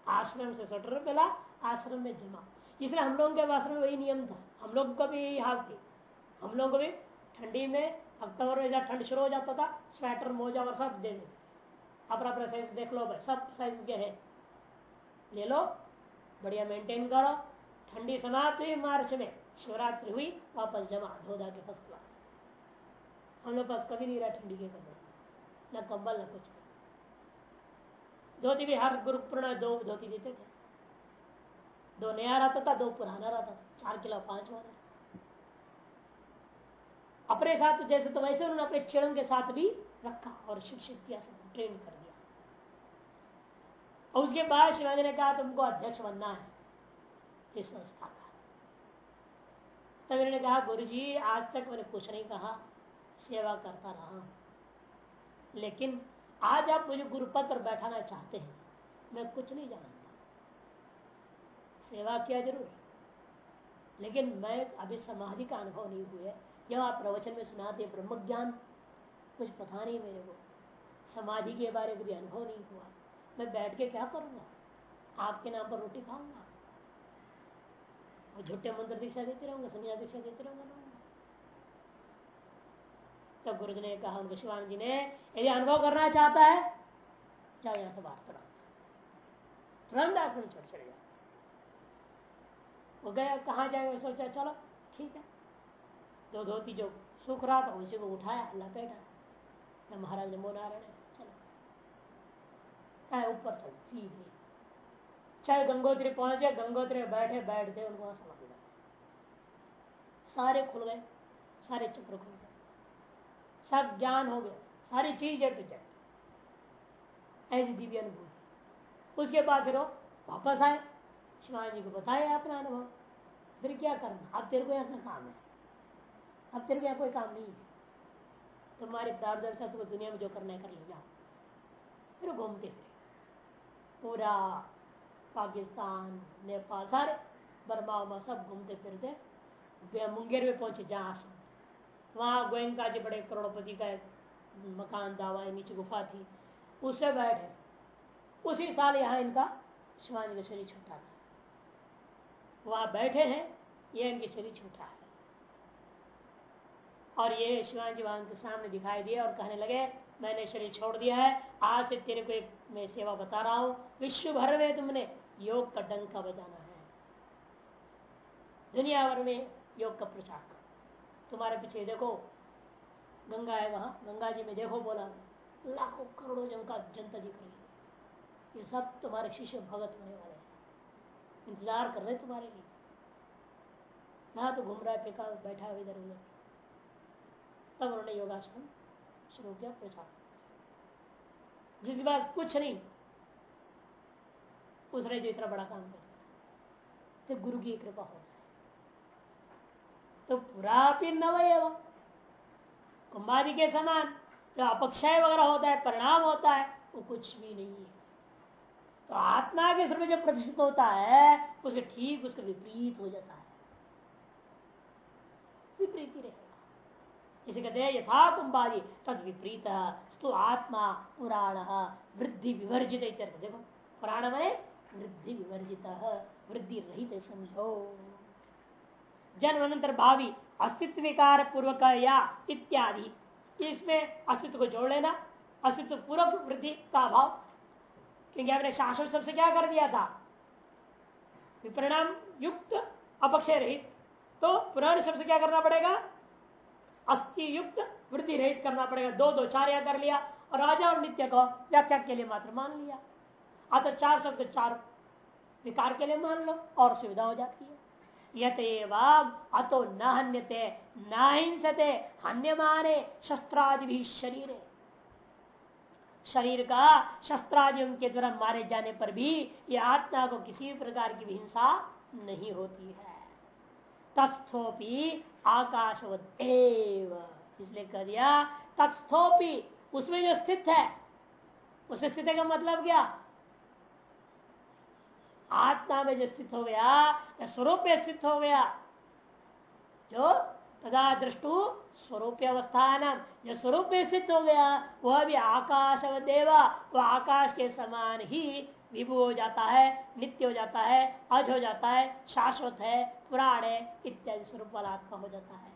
आश्रम से स्वेटर मिला, आश्रम में जमा। इसलिए हम लोगों के आश्रम में वही नियम था। हम लोग का भी यही हाल थी। हम लोग को भी ठंडी में अक्टूबर में जब ठंड शुरू हो जाता था, स्वेटर, मोजा और सब देने अपना अपना साइज़ देख लो भाई, सब साइज़ के है। ले लो, बढ़िया मेंटेन करो। ठंडी समाप्त हुई मार्च में। शिवरात्रि हुई, वापस जमा, धोधा के फ़र्स्ट क्लास। हम लोग पास कभी नहीं रहा ठंडी के कपड़े न कम्बल न कुछ धोती भी हर गुरु पुराना दो धोती देते थे। दो नया रहता था, दो पुराना रहता था। चार किलो, पाँच वाला। अपने साथ जैसे तो वैसे उन्होंने अपने चरण के साथ भी रखा और शिक्षित किया, सब ट्रेन कर दिया। और उसके बाद शिवाजी ने कहा, तुमको अध्यक्ष बनना है। इस संस्था का। तब इन्होंने कहा, गुरु जी, आज तक मैंने कुछ नहीं कहा, सेवा करता रहा लेकिन आज आप मुझे गुरुपद पर बैठाना चाहते हैं, मैं कुछ नहीं जानता। सेवा किया ज़रूर लेकिन मैं अभी समाधि का अनुभव नहीं हुआ जब आप प्रवचन में सुनाते ब्रह्म ज्ञान कुछ पता नहीं मेरे को। समाधि के बारे में भी अनुभव नहीं हुआ। मैं बैठ के क्या करूँगा? आपके नाम पर रोटी खाऊँगा? झूठे मंत्र दीक्षा देते रहूँगा, संन्यास दीक्षा देते रहूँगा तब गुरु जी ने कहा, उनके शिवानंद जी ने, यदि अनुभव करना चाहता है, जाओ यहाँ से बाहर, तुरंत। तुरंत आश्रम छोड़ चले जाओ। वो गया, कहा जाएगा सोचा, चलो, ठीक है। दो धोती जो सूख रहा था, उसी को उठाया बैठा तो महाराज ने मोनारण है चलो। ऊपर चल सीधे चाहे गंगोत्री पहुँचे गंगोत्री में बैठे, बैठते उनको वहाँ समझ सारे खुल गए, सारे चक्र खुल गए। सब ज्ञान हो गया सारी चीज़ जट जट ऐसी दिव्य अनुभूति। उसके बाद फिर वापस आए। शिवाजी जी को बताया अपना अनुभव। फिर क्या करना? अब तेरे को अपना काम है। अब तेरे को यहाँ कोई काम नहीं है। तुम्हारे प्रार्थ तुम्हें दुनिया में जो करना है कर ले, जाओ। फिर घूमते फिर। पूरा पाकिस्तान, नेपाल, सारे बर्मा उमा सब घूमते फिरते। मुंगेर में पहुँचे जहाँ आश्रम वहाँ गोयंका जी बड़े करोड़पति का मकान दावा नीचे गुफा थी। उससे बैठे। उसी साल यहाँ इनका शिवाजी का शरीर छूटा था। वहाँ बैठे हैं, ये इनके शरीर छूटा है। और ये शिवाजी वहाँ के सामने दिखाई दिए और कहने लगे, मैंने शरीर छोड़ दिया है। आज से तेरे को एक मैं सेवा बता रहा हूँ। विश्व भर में तुमने योग का डंका बजाना है। दुनिया भर में योग का प्रचार करो। तुम्हारे पीछे देखो, गंगा है वहाँ। गंगा जी में देखो बोला, लाखों करोड़ों जन का जनता दिख रही है। ये सब तुम्हारे शिष्य भगत होने वाले हैं। इंतज़ार कर रहे तुम्हारे लिए। यहाँ तो घूम रहा है, फेंका बैठा है इधर उधर। तब उन्होंने योगासन शुरू किया, प्रचार। जिसके पास कुछ नहीं उसने जो इतना बड़ा काम कर तो गुरु की कृपा हो। तो पूरा नवयव कुंभादि के समान जो अपक्षय वगैरह होता है, परिणाम होता है, वो कुछ भी नहीं है। तो आत्मा के स्वरूप जो प्रतिष्ठित होता है, उसके ठीक, उसका विपरीत हो जाता है। विपरीत ही रहेगा। इसे कहते हैं, यथा कुंभारी, तद विपरीत। स्तु आत्मा, पुराण, वृद्धि विवर्जित देखो, पुराण में वृद्धि विवर्जित वृद्धि रहित समझो जन्म अनंतर भावी अस्तित्व विकार पूर्वक या इत्यादि। इसमें अस्तित्व को जोड़ लेना, अस्तित्व पूर्व वृद्धि का अभाव। क्योंकि आपने शासन सबसे क्या कर दिया था? विपरिणाम युक्त अपक्षय रहित तो पुराण शब्द क्या करना पड़ेगा? अस्थि युक्त वृद्धि रहित करना पड़ेगा। दो दो चार या कर लिया और राजा और नित्य को व्याख्या के लिए मात्र मान लिया। अतः चार शब्द चार विकार के लिए मान लो, और सुविधा हो जाती है। यत अतो न हन्यते, न हिंसते, हन्यमाने शस्त्रादि भी शरीर। शरीर का शस्त्रादियों के द्वारा मारे जाने पर भी यह आत्मा को किसी भी प्रकार की हिंसा नहीं होती है। तस्थोपी आकाशवत इसलिए कह दिया, तत्स्थोपी, उसमें जो स्थित है, उस स्थिति का मतलब क्या? आत्मा में जो स्थित हो गया या स्वरूप में स्थित हो गया जो तदा दृष्टु स्वरूप अवस्थान जो स्वरूप में स्थित हो गया वह भी आकाश व देवा वह आकाश के समान ही विभु हो जाता है नित्य हो जाता है अज हो जाता है शाश्वत है पुराण है इत्यादि स्वरूप वाला आत्मा हो जाता है।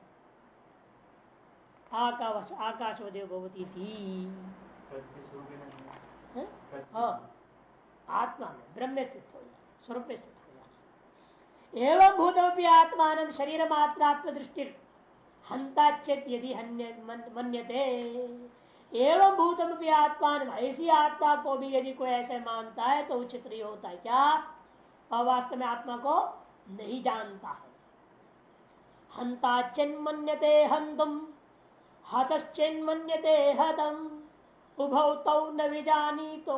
आकाश आकाश देव भगवती थी हाँ? आत्मा में ब्रह्म स्थित हो जाए स्वरूप स्थित हो जाए एवं भूत आत्मान शरीर मात्रात्म दृष्टि हंता चेत यदि मन्यते। एवं भूतम भी आत्मा ऐसी आत्मा को भी यदि कोई ऐसे मानता है तो उचित नहीं होता है। क्या? वास्तव में आत्मा को नहीं जानता है। हंता चिन्मन्यते हंतुम हतश्चिन्मन्यते हतम। उभौ तौ न विजानी तो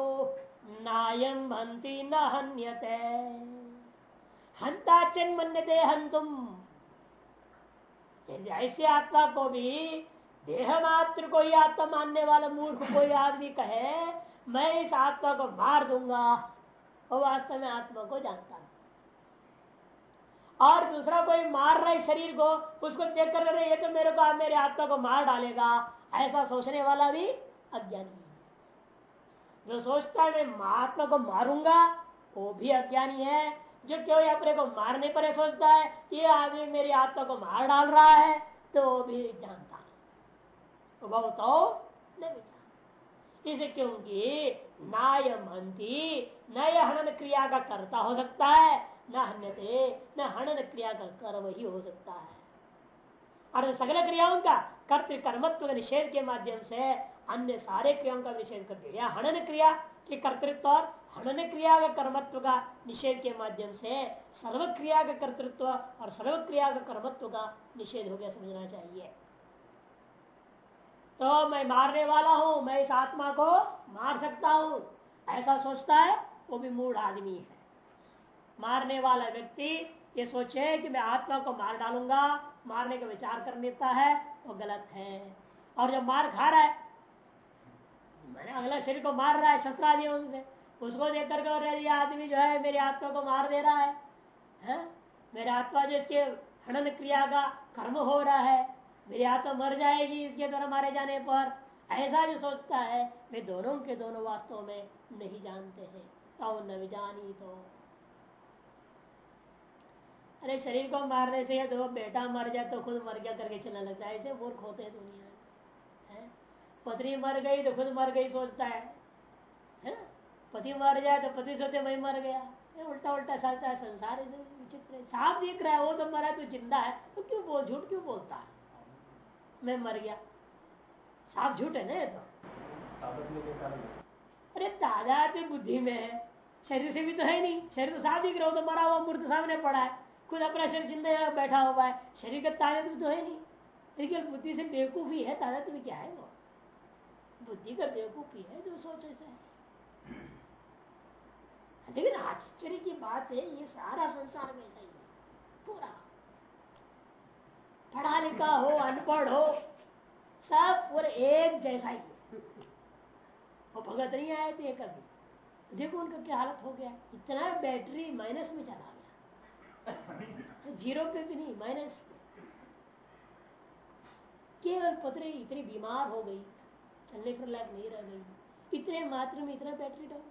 नायम हंति न हन्यते। हंता चिन्मन्यते हंतुम ऐसे आत्मा को भी देह मात्र को ही आत्मा मानने वाला मूर्ख कोई आदमी कहे, मैं इस आत्मा को मार दूँगा, वो वास्तव में आत्मा को जानता है। और दूसरा कोई मार रहा है शरीर को, उसको देख कर ये तो मेरे को, मेरे आत्मा को मार डालेगा। ऐसा सोचने वाला भी अज्ञानी जो सोचता है मैं महात्मा को मारूँगा, वो भी अज्ञानी है, जो क्यों अपने को मारने पर सोचता है, ये आदमी मेरी आत्मा को मार डाल रहा है तो वो भी जानता तो इसे क्योंकि नाय महंती न हनन क्रिया का कर्ता हो सकता है, न हन्यते, न हनन क्रिया का कर्म ही हो सकता है। और सगल क्रियाओं का कर्त कर्मत्व निषेध के माध्यम से अन्य सारे क्रियाओं का निषेध कर दिया। हनन क्रिया के कर्तृत्व और हनन क्रिया का कर्मत्व का निषेध के माध्यम से सर्व क्रिया का कर्तृत्व और सर्व क्रिया का कर्मत्व का निषेध हो गया समझना चाहिए। तो मैं मारने वाला हूँ, मैं इस आत्मा को मार सकता हूँ। ऐसा सोचता है, वो भी मूड आदमी है। मारने वाला व्यक्ति ये सोचे कि मैं आत्मा को मार डालूँगा, मारने का विचार कर लेता है, वो गलत है। और जब मार खा रहा है मैंने अगला शरीर को मार रहा है शस्त्रादियों से उसको देख करके ये आदमी जो है मेरी आत्मा को मार दे रहा है, है? मेरे आत्मा जो इसके हनन क्रिया का कर्म हो रहा है मेरी आत्मा मर जाएगी इसके द्वारा मारे जाने पर। ऐसा जो सोचता है वे दोनों के दोनों वास्तव में नहीं जानते हैं। तो न जानी तो अरे शरीर को मारने से तो बेटा मर जाए तो खुद मर गया करके चलने लगता है। ऐसे मूर्ख होते हैं दुनिया पत्नी मर गई तो खुद मर गई सोचता है। है? ना पति मर जाए तो पति सोचते मैं मर गया। उल्टा उल्टा चलता है संसार विचित्र साफ़ दिख रहा है वो तो मरा तो ज़िंदा है तो क्यों बोल झूठ क्यों बोलता है? मैं मर गया। साफ़ झूठ है ना ये तो? अरे दादा तो बुद्धि में है। शरीर से भी तो है नहीं। शरीर तो साफ़ दिख रहा हो तो मरा हुआ मूर्त सामने पड़ा है। खुद अपना शरीर ज़िंदा बैठा हुआ है। शरीर का भी तो है नहीं। लेकिन बुद्धि से बेवकूफ़ी है ताज़ा भी क्या है वो? बुद्धि का बेवकूफ़ी है जो सोच ऐसा है। लेकिन आश्चर्य की बात है, ये सारा संसार में ऐसा ही है। पूरा। पढ़ा लिखा हो, अनपढ़ हो, सब पूरे एक जैसा ही वो भगत नहीं आए थे कभी। देखो उनका क्या हालत हो गया। इतना बैटरी माइनस में चला गया। ज़ीरो पे भी नहीं, माइनस पे। केवल पतरे इतनी बीमार हो गई। चलने फिर लायक नहीं रह गई। इतने मात्र में इतना बैटरी डाउन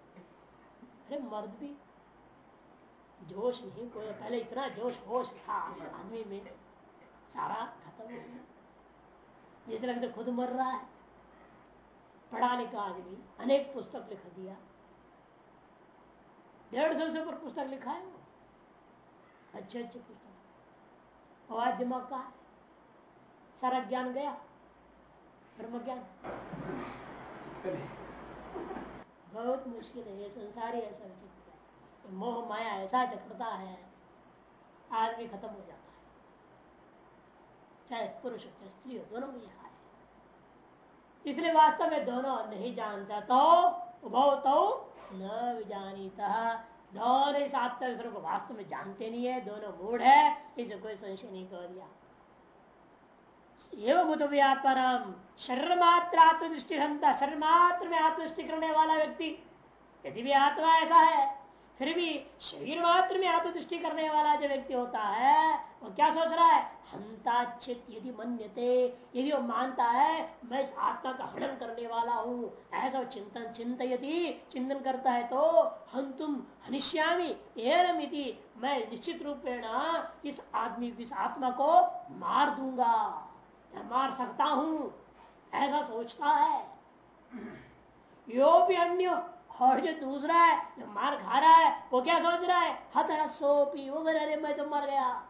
अरे मर्द भी। जोश नहीं, कोई पहले इतना जोश होश था आदमी में। सारा खत्म हो गया। जैसे लगता खुद मर रहा है। पढ़ा लिखा आदमी, अनेक पुस्तक लिख दिया। डेढ़ सौ से ऊपर पुस्तक लिखा है वो। अच्छे अच्छे पुस्तक। और दिमाग का सारा ज्ञान गया। ब्रह्म ज्ञान बहुत मुश्किल है, ये संसार ही ऐसा विचित्र मोह, माया, ऐसा चकड़ता है, आदमी खत्म हो जाता है। चाहे पुरुष हो, चाहे स्त्री हो, दोनों में यहाँ है। इसलिए वास्तव में दोनों नहीं जानता तो उभव तो न विजानीता। दोनों इस आत्मा को वास्तव में जानते नहीं है, दोनों मूड है, इसे कोई संशय नहीं कर दिया। एवं व्यापारम शरीर मात्र आत्मदृष्टि शरीर मात्र में आत्मदृष्टि करने वाला व्यक्ति। यदि भी आत्मा ऐसा है, फिर भी शरीर मात्र में आत्मदृष्टि करने वाला जो व्यक्ति होता है, वो क्या सोच रहा है? हंताचित यदि मन्यते, यदि वो मानता है, मैं इस आत्मा का हनन करने वाला हूँ। ऐसा चिंतन चिंत यदि चिंतन करता है तो हम तुम हनिश्यामी एरम मैं निश्चित रूपेण इस आदमी, इस आत्मा को मार दूँगा। मार सकता हूँ, ऐसा सोचता है। यो भी अन्य, और जो दूसरा है, जो मार खा रहा है, वो क्या सोच रहा है? हत सोपी वो अरे मैं तो मर गया।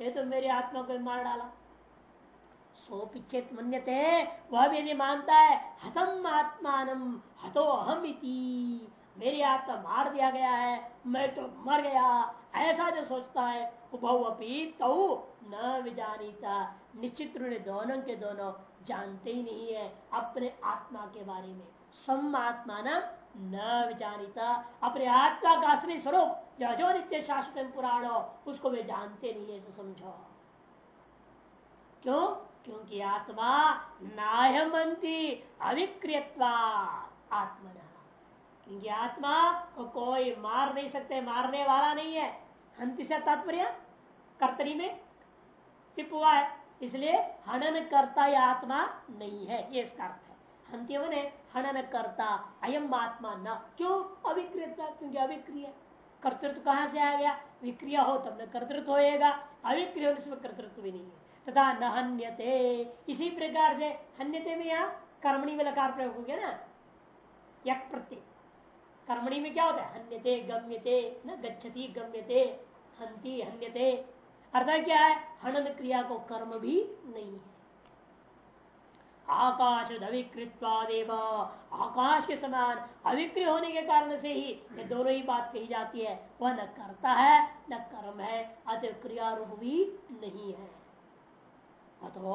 ये तो मेरी आत्मा को मार डाला। सोपिचेत मन्यते वह भी नहीं मानता है। हतम आत्मान हतो अहम इति। मेरी आत्मा मार दिया गया है, मैं तो मर गया। ऐसा जो सोचता है उपी तो न विजानीता। निश्चित रूप से दोनों के दोनों जानते ही नहीं है अपने आत्मा के बारे में। सम न विजानीता अपने आत्मा का असली स्वरूप जो जो नित्य शाश्वत पुराण उसको वे जानते नहीं है समझो। क्यों? क्योंकि आत्मा नायमंती अविक्रियत्वा आत्मा क्योंकि आत्मा को कोई मार नहीं सकते, मारने वाला नहीं है। हंति से तात्पर्य कर्तरी में टिप हुआ है। इसलिए हनन करता या आत्मा नहीं है, ये इसका अर्थ है। हंत्य ने हनन करता, अयम आत्मा न। क्यों? अविक्रियता क्योंकि अविक्रिय। कर्तृत्व कहाँ से आ गया? विक्रिया हो, तब न कर्तृत्व होएगा। अविक्रिय इसमें कर्तृत्व भी नहीं है। तथा न हन्यते। इसी प्रकार से हन्यते में यहाँ कर्मणी में लकार प्रयोग हो गया ना? यक प्रत्यय। कर्मणी में क्या होता है? हन्यते, गम्यते, न गच्छति, गम्यते हंति हन्यते। अर्थात क्या है? हनन क्रिया को कर्म भी नहीं है। आकाश अविकृत्वादेव आकाश के समान अविक्रिय होने के कारण से ही ये दोनों ही बात कही जाती है। वह न करता है, न कर्म है, अतः क्रिया रूप भी नहीं है। अतो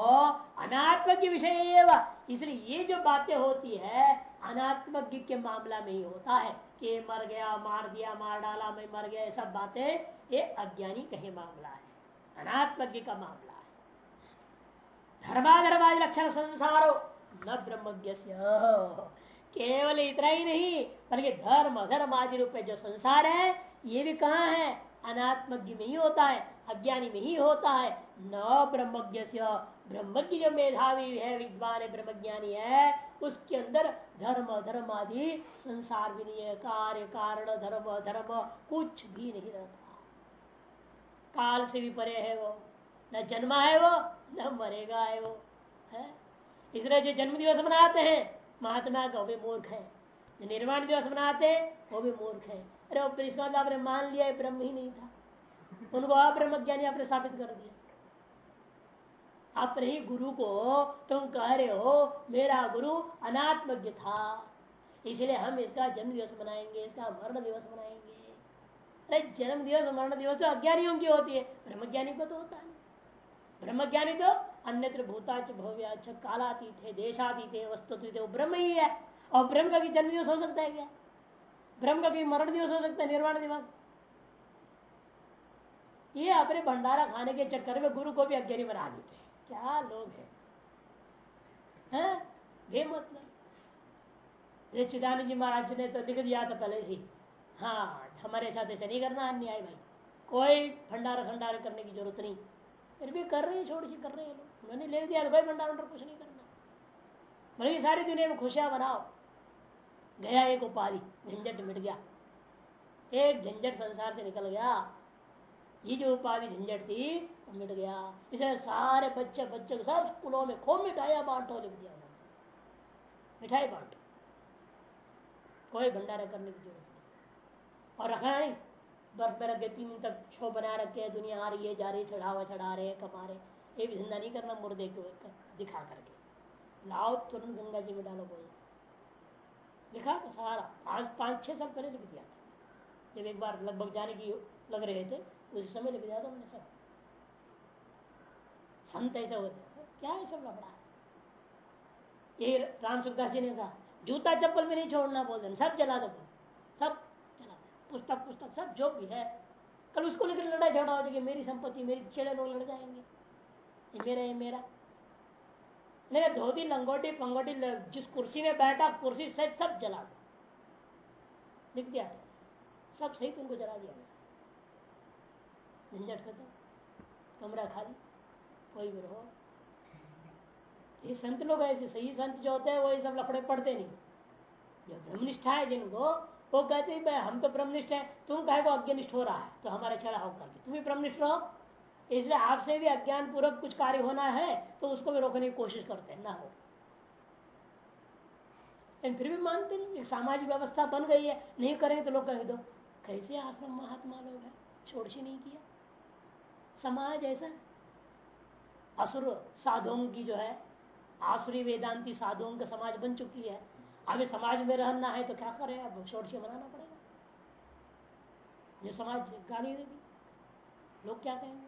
अनात्मज्ञ विषय इसलिए ये जो बातें होती है, अनात्मज्ञ के मामला में ही होता है कि मर गया, मार दिया, मार डाला, मैं मर गया, ये सब बातें ये अज्ञानी कहे मामला है। अनात्मज्ञ का मामला है। धर्माधर्मादि लक्षण संसारो, न ब्रह्मज्ञ केवल इतना ही नहीं, बल्कि धर्म धर्म आदि रूप जो संसार है, ये भी कहा है? अनात्मज्ञ में ही होता है, अज्ञानी में ही होता है। न ब्रह्मज्ञ ब्रह्मज्ञ जो मेधावी है, विद्वान है, ब्रह्मज्ञानी है, उसके अंदर धर्म धर्म आदि संसार भी नहीं है कार्य, कारण, धर्म धर्म, कुछ भी नहीं रहता। काल से भी परे है वो। न जन्मा है वो, न मरेगा है वो, है? इसलिए जो जन्म दिवस मनाते हैं, महात्मा का वो भी मूर्ख है। जो निर्माण दिवस मनाते हैं, वो भी मूर्ख है। अरे इसका मतलब आपने मान लिया ब्रह्म ही नहीं था। उनको अब्रह्म ज्ञानी आपने साबित कर दिया। अपने ही गुरु को तुम कह रहे हो, मेरा गुरु अनात्मज्ञ था। इसलिए हम इसका जन्म दिवस मनाएँगे, इसका मरण दिवस मनाएँगे। जन्म दिवस मरण दिवस तो अज्ञानियों की होती है। ब्रह्मज्ञानी को तो होता है। ब्रह्मज्ञानी तो अन्यत्र भूताच भव्याच कालातीत है, देशातीत है वस्तु वो ब्रह्म ही है। और ब्रह्म का भी जन्म दिवस हो सकता है क्या? ब्रह्म का भी मरण दिवस हो सकता है निर्माण दिवस? ये अपने भंडारा खाने के चक्कर में गुरु को भी अज्ञानी बना देते हैं। क्या लोग हैं? है? मतलब चिदानंद जी महाराज ने तो लिख दिया था पहले से हाँ हमारे साथ ऐसे नहीं करना, अन्याय भाई। कोई भंडारा खंडारा करने की ज़रूरत नहीं। फिर भी कर रहे हैं छोड़ कर रहे हैं लोग। उन्होंने ले दिया, कोई भंडारा कुछ नहीं करना। भले सारी दुनिया में खुशियाँ बनाओ गया एक उपाधि, झंझट मिट गया। एक झंझट संसार से निकल गया। ये जो उपाधि झंझट थी, वो मिट गया। इसे सारे बच्चे बच्चे सब स्कूलों में खूब मिठाइया बांटो, लिख दिया मिठाई बांटो। कोई भंडारा करने की ज़रूरत और रखना नहीं बर्फ़ में रखे तीन दिन तक शो बना रखे दुनिया आ रही है, जा रही चढ़ावा चढ़ा रहे कमा रहे ये भी धंधा नहीं करना, मुर्दे को दिखा करके। लाओ, तुरंत गंगा जी में डालो बोल। लिखा था सारा। आज पाँच, छह साल पहले लिख दिया था। जब एक बार लगभग जाने की लग रहे थे, उस समय लिख दिया था उन्होंने सब। संत ऐसे होते क्या है सब लफड़ा? ये राम सुखदास जी ने कहा, जूता चप्पल भी नहीं छोड़ना बोल देना सब जला दो। पुस्तक पुस्तक, सब जो भी है। कल उसको लेकर लड़ाई झगड़ा हो जाएगी, मेरी संपत्ति, मेरी छेड़े लोग लड़ जाएँगे। ये मेरा ये मेरा। नहीं धोती, लंगोटी, पंगोटी जिस कुर्सी में बैठा, कुर्सी सहित सब जला दो। लिख दिया? सब सही तुमको जला दिया झंझट खत्म। कमरा खाली। कोई भी रहो। ये संत लोग ऐसे सही संत जो होते हैं, वो ये सब लफड़े पड़ते नहीं। जो ब्रह्मनिष्ठा है, जिनको वो कहते हैं हम तो ब्रह्मनिष्ठ है। तुम कहे को अज्ञनिष्ठ हो रहा है? तो हमारे छड़ा हो करके। तुम भी ब्रह्मनिष्ठ रहो। इसलिए आपसे भी अज्ञान पूर्वक कुछ कार्य होना है तो उसको भी रोकने की कोशिश करते हैं, ना हो। लेकिन फिर भी मानते नहीं। सामाजिक व्यवस्था बन गई है। नहीं करेंगे तो लोग कह दो कैसे आश्रम महात्मा लोग है? छोड़ नहीं किया। समाज ऐसा असुर साधुओं की जो है, आसुरी वेदांती साधुओं का समाज बन चुकी है। अभी समाज में रहना है तो क्या करें? अब छोड़ मनाना पड़ेगा। जो समाज गाली देगी लोग क्या कहेंगे?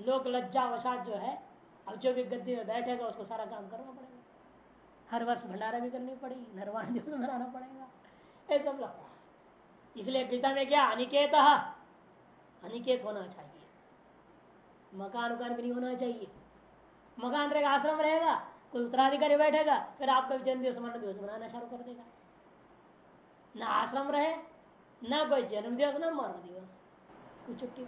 लोग लज्जा वसात जो है, अब जो भी गद्दी में बैठेगा, उसको सारा काम करना पड़ेगा। हर वर्ष भंडारा भी करनी पड़ेगी, नरवाण दिवस मनाना पड़ेगा। ये सब लगता है इसलिए पिता में क्या? अनिकेत। अनिकेत होना चाहिए। मकान उकान भी नहीं होना चाहिए। मकान रहेगा, आश्रम रहेगा। कोई उत्तराधिकारी बैठेगा, फिर आपका जन्म दिवस मरण दिवस मनाना शुरू कर देगा। ना आश्रम रहे, ना कोई जन्म दिवस, ना मरण दिवस। छुट्टी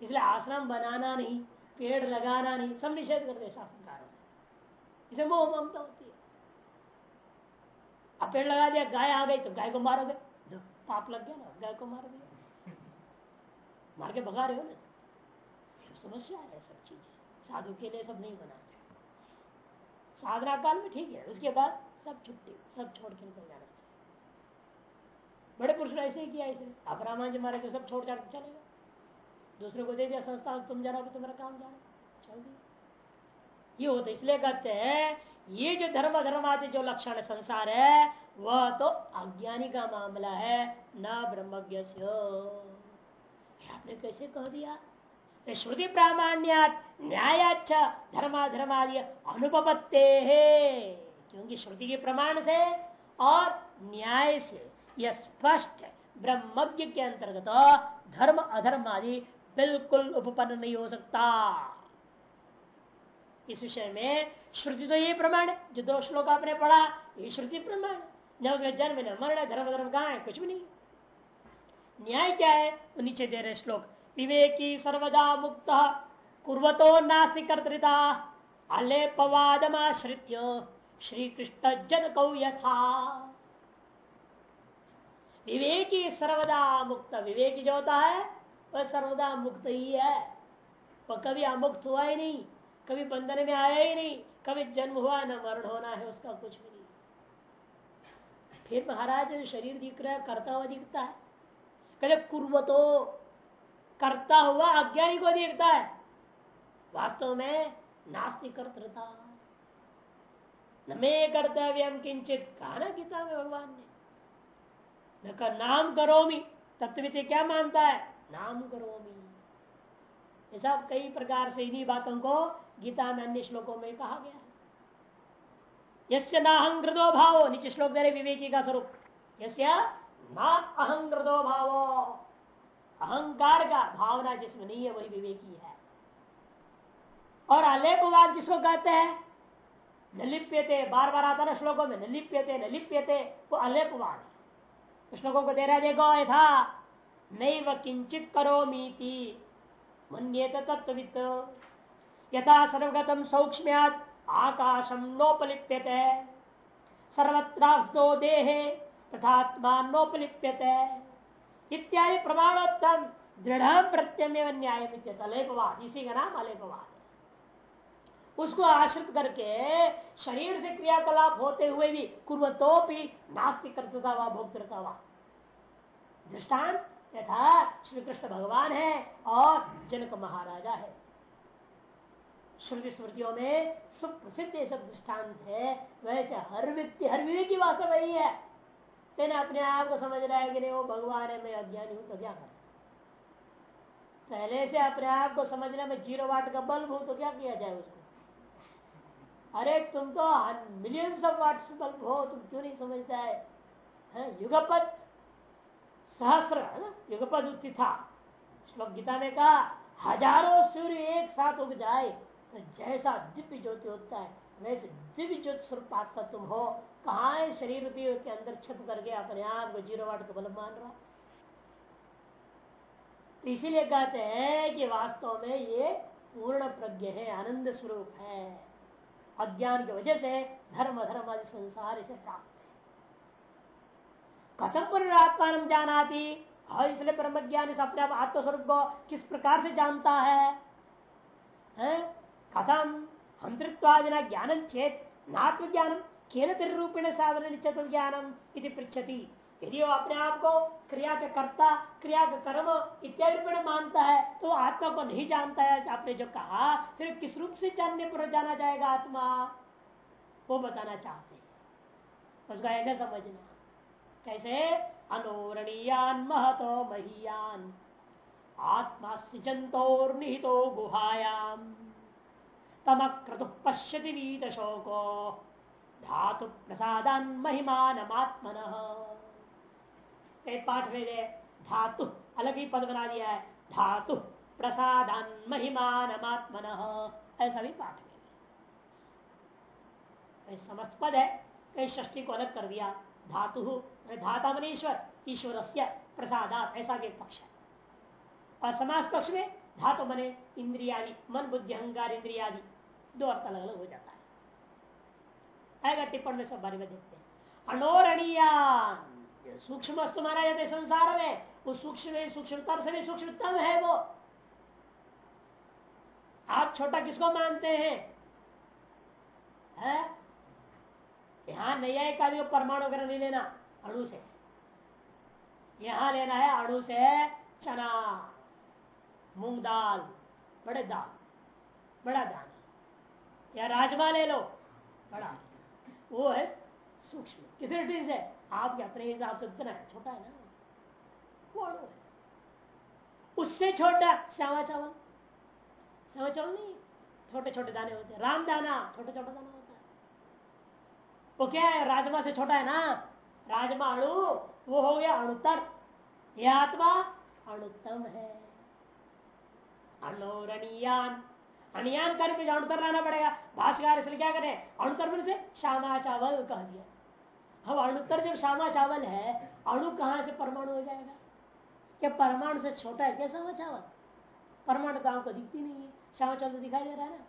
इसलिए आश्रम बनाना नहीं, पेड़ लगाना नहीं, सब निषेध कर दे शास्त्रकार इसे मोह ममता होती है। अब पेड़ लगा दिया, गाय आ गई तो गाय को मारोगे पाप लग गया ना गाय को मार दिया। मार के भगा रहे हो ना? समस्या है सब चीज़ें। साधु के लिए सब नहीं बनाते साधना काल में ठीक है, उसके बाद सब छुट्टी, सब छोड़ के निकल जाना चाहिए। बड़े पुरुष ने ऐसे ही किया ऐसे आप रामायण मारे तो सब छोड़ जाकर चलेगा दूसरे को दे दिया संस्था तुम जाना तो तुम्हारा काम जाना। चल दिया। ये होता, इसलिए कहते हैं, ये जो धर्म धर्म आदि जो लक्षण संसार है, वह तो अज्ञानी का मामला है, न ब्रह्मज्ञ आपने कैसे कह दिया? श्रुति प्रामाण्यात न्यायाच धर्मा धर्मादि अनुपत्ते है क्योंकि श्रुति के प्रमाण से और न्याय से यह स्पष्ट ब्रह्मज्ञ के अंतर्गत धर्म, अधर्म आदि बिल्कुल उपपन्न नहीं हो सकता। इस विषय में श्रुति तो यही प्रमाण है, जो दो श्लोक आपने पढ़ा, ये श्रुति प्रमाण न उसका जन्म न मरण धर्म धर्म कहा है? कुछ भी नहीं। न्याय क्या है? तो नीचे दे रहे श्लोक। विवेकी सर्वदा मुक्त। कुर्वतो नास्ति कर्तृता। अलेपवादमाश्रित्य श्री कृष्ण जन कौ यथा। विवेकी सर्वदा मुक्त। विवेकी जो होता है, वह सर्वदा मुक्त ही है। वह कभी अमुक्त हुआ ही नहीं, कभी बंधन में आया ही नहीं, कभी जन्म हुआ न मरण होना है, उसका कुछ भी नहीं। फिर महाराज शरीर दिख रहा है करता हुआ दिखता है। कहते कुर्वतो करता हुआ अज्ञानी को देखता है। वास्तव में नास्ति कर्तृता न मे कर्तव्य किंचित कहा ना गीता में भगवान ने। न कर नाम करोमी तत्व क्या मानता है? नाम करोमी। ऐसा कई प्रकार से इन्हीं बातों को गीता में अन्य श्लोकों में कहा गया है। यस्य नाहंग्रदो भाव, नीचे श्लोक दे रहे विवेकी का स्वरूप। यस्य ना अहंग्रदो भाव। अहंकार का भावना जिसमें नहीं है, वही विवेकी है। और अलेपवाद जिसको कहते हैं न लिप्यते बार बार आता ना श्लोकों में न लिप्यते न लिप्यते वो अलेपवाद श्लोकों को दे रहा देखो, यथा, नैव किंचित करो मीति मन्येत तत्वित यथा सर्वगतम सौक्ष्म आकाशम नोपलिप्यते। सर्वत्रास्तो देहे तथा नोपलिप्यते। इत्यादि प्रमाणोत्तम दृढ़ प्रत्यमेव न्याय अलेपवाद इसी का नाम अलेपवाद। उसको आश्रित करके शरीर से क्रियाकलाप होते हुए भी कुर्वतो भी नास्तिक करता हुआ भोक्तृता हुआ दृष्टांत, यथा श्री कृष्ण भगवान है और जनक महाराजा है। श्रुति स्मृतियों में सुप्रसिद्ध ये सब दृष्टांत है। वैसे हर व्यक्ति हर व्यक्ति की वास्तव वही है। तेने अपने आप को समझ रहा है कि नहीं, वो भगवान है, मैं अज्ञानी हूँ तो क्या कर? पहले से अपने आप को समझना में ज़ीरो वाट का बल्ब हूँ तो क्या किया जाए उसको? अरे तुम तो मिलियंस ऑफ़ वाट्स बल्ब हो, तुम क्यों नहीं समझता है? युगपत, सहस्र, है ना? युगपद था। श्लोक गीता में कहा, हज़ारों सूर्य एक साथ उग जाए तो जैसा दिव्य ज्योति होता है, वैसे दिव्य ज्योति स्वरूप तुम हो। कहा है शरीर के अंदर छप करके अपने आप को ज़ीरो वाट को बल मान रहा। तो इसीलिए कहते हैं कि वास्तव में ये पूर्ण प्रज्ञ है आनंद स्वरूप है। अज्ञान की वजह से धर्म धर्म आदि संसार इसे प्राप्त कथम पर पुनरात्मा जानाती। और इसलिए ब्रह्म ज्ञान इस अपने आप आत्मस्वरूप को किस प्रकार से जानता है, है? कथम हंतृत्वादिना ज्ञान चेत नात्म ज्ञान केन रूपेण साधन निश्चित पृछति यदि वो अपने आप को क्रिया के कर्ता, क्रिया के कर्म इत्यादि रूप मानता है तो आत्मा को नहीं जानता है। आपने जो कहा, फिर किस रूप से जानने पर जाना जाएगा आत्मा? वो बताना चाहते हैं। उसका ऐसा समझना। कैसे? अनोरणीयान महतो महीयान। आत्मा सृजंतोर निहितो गुहायाम। तमक्रतु पश्यति वीत शोको धातु प्रसादान महिमान आत्मन पाठ में धातु, अलग ही पद बना दिया है। धातु प्रसादान महिमान आत्मन ऐसा भी पाठ में समस्त पद है कई षष्टि को अलग कर दिया। धातु धाता मनीश्वर ईश्वर से प्रसादात, ऐसा के पक्ष है। और समाज पक्ष में धातु बने, इंद्रियादि, मन, बुद्धि, अहंकार, इंद्रियादि, दो अर्थ अलग अलग हो जाता है। आएगा टिप्पण सब बारे में देखते हैं। अनोरणीयान सूक्ष्म वस्तु माना जाता है संसार में। वो सूक्ष्म सूक्ष्मतर से भी सूक्ष्मतम है वो। आप छोटा किसको मानते हैं? है? यहाँ नैयायिक आदि परमाणु वगैरह नहीं लेना अणु से। यहाँ लेना है अणु से चना, मूंग दाल, बड़े दाल, बड़ा दाना या राजमा ले लो, बड़ा। वो है सूक्ष्म। किस दृष्टि से आपके अपने हिसाब से उतना है? छोटा है ना? वो अणु है? उससे छोटा श्यामा चावल। श्यामा चावल नहीं छोटे छोटे दाने होते हैं। राम दाना छोटे छोटे दाना होता है। वो क्या है? राजमा से छोटा है ना? राजमा अणु, वो हो गया अणुतर। यह आत्मा अणुतम है। अणोरणीयान अणियान कर के अणुतर लाना पड़ेगा। भाषाकार इसलिए क्या करें अणुतर से श्यामा चावल कह दिया। हम अणुतर जब श्यामा चावल है, अणु कहाँ से परमाणु हो जाएगा? क्या परमाणु से छोटा है क्या श्यामा चावल? परमाणु तो को दिखती नहीं है। श्यामा चावल तो दिखाई दे रहा है ना?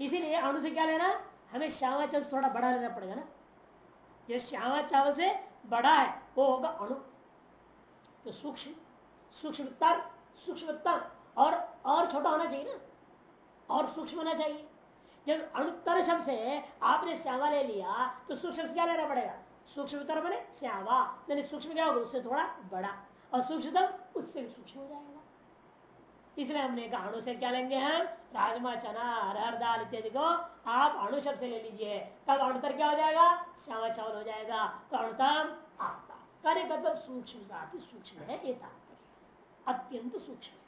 इसीलिए अणु से क्या लेना? हमें श्यामा चावल थोड़ा बड़ा लेना पड़ेगा ना। जो श्यामा चावल से बड़ा है, वो होगा अणु। तो सूक्ष्म, सूक्ष्मतर सूक्ष्मतम और और छोटा होना चाहिए ना। और सूक्ष्म होना चाहिए। जब अणुत्तर शब्द से आपने श्यामा ले लिया तो सूक्ष्म क्या लेना पड़ेगा? सूक्ष्मतर बने श्यामा यानी सूक्ष्म क्या होगा? उससे थोड़ा बड़ा। और सूक्ष्मतम उससे भी सूक्ष्म हो जाएगा। इसलिए हमने कहा, अणु से क्या लेंगे हम? राजमा चना अरहर दाल इत्यादि को आप अणु शब्द से ले लीजिए। तब अणुतर क्या हो जाएगा? श्यामा चावल हो जाएगा। तो अणुतम आपका। कार्य सूक्ष्म सूक्ष्म है अत्यंत सूक्ष्म।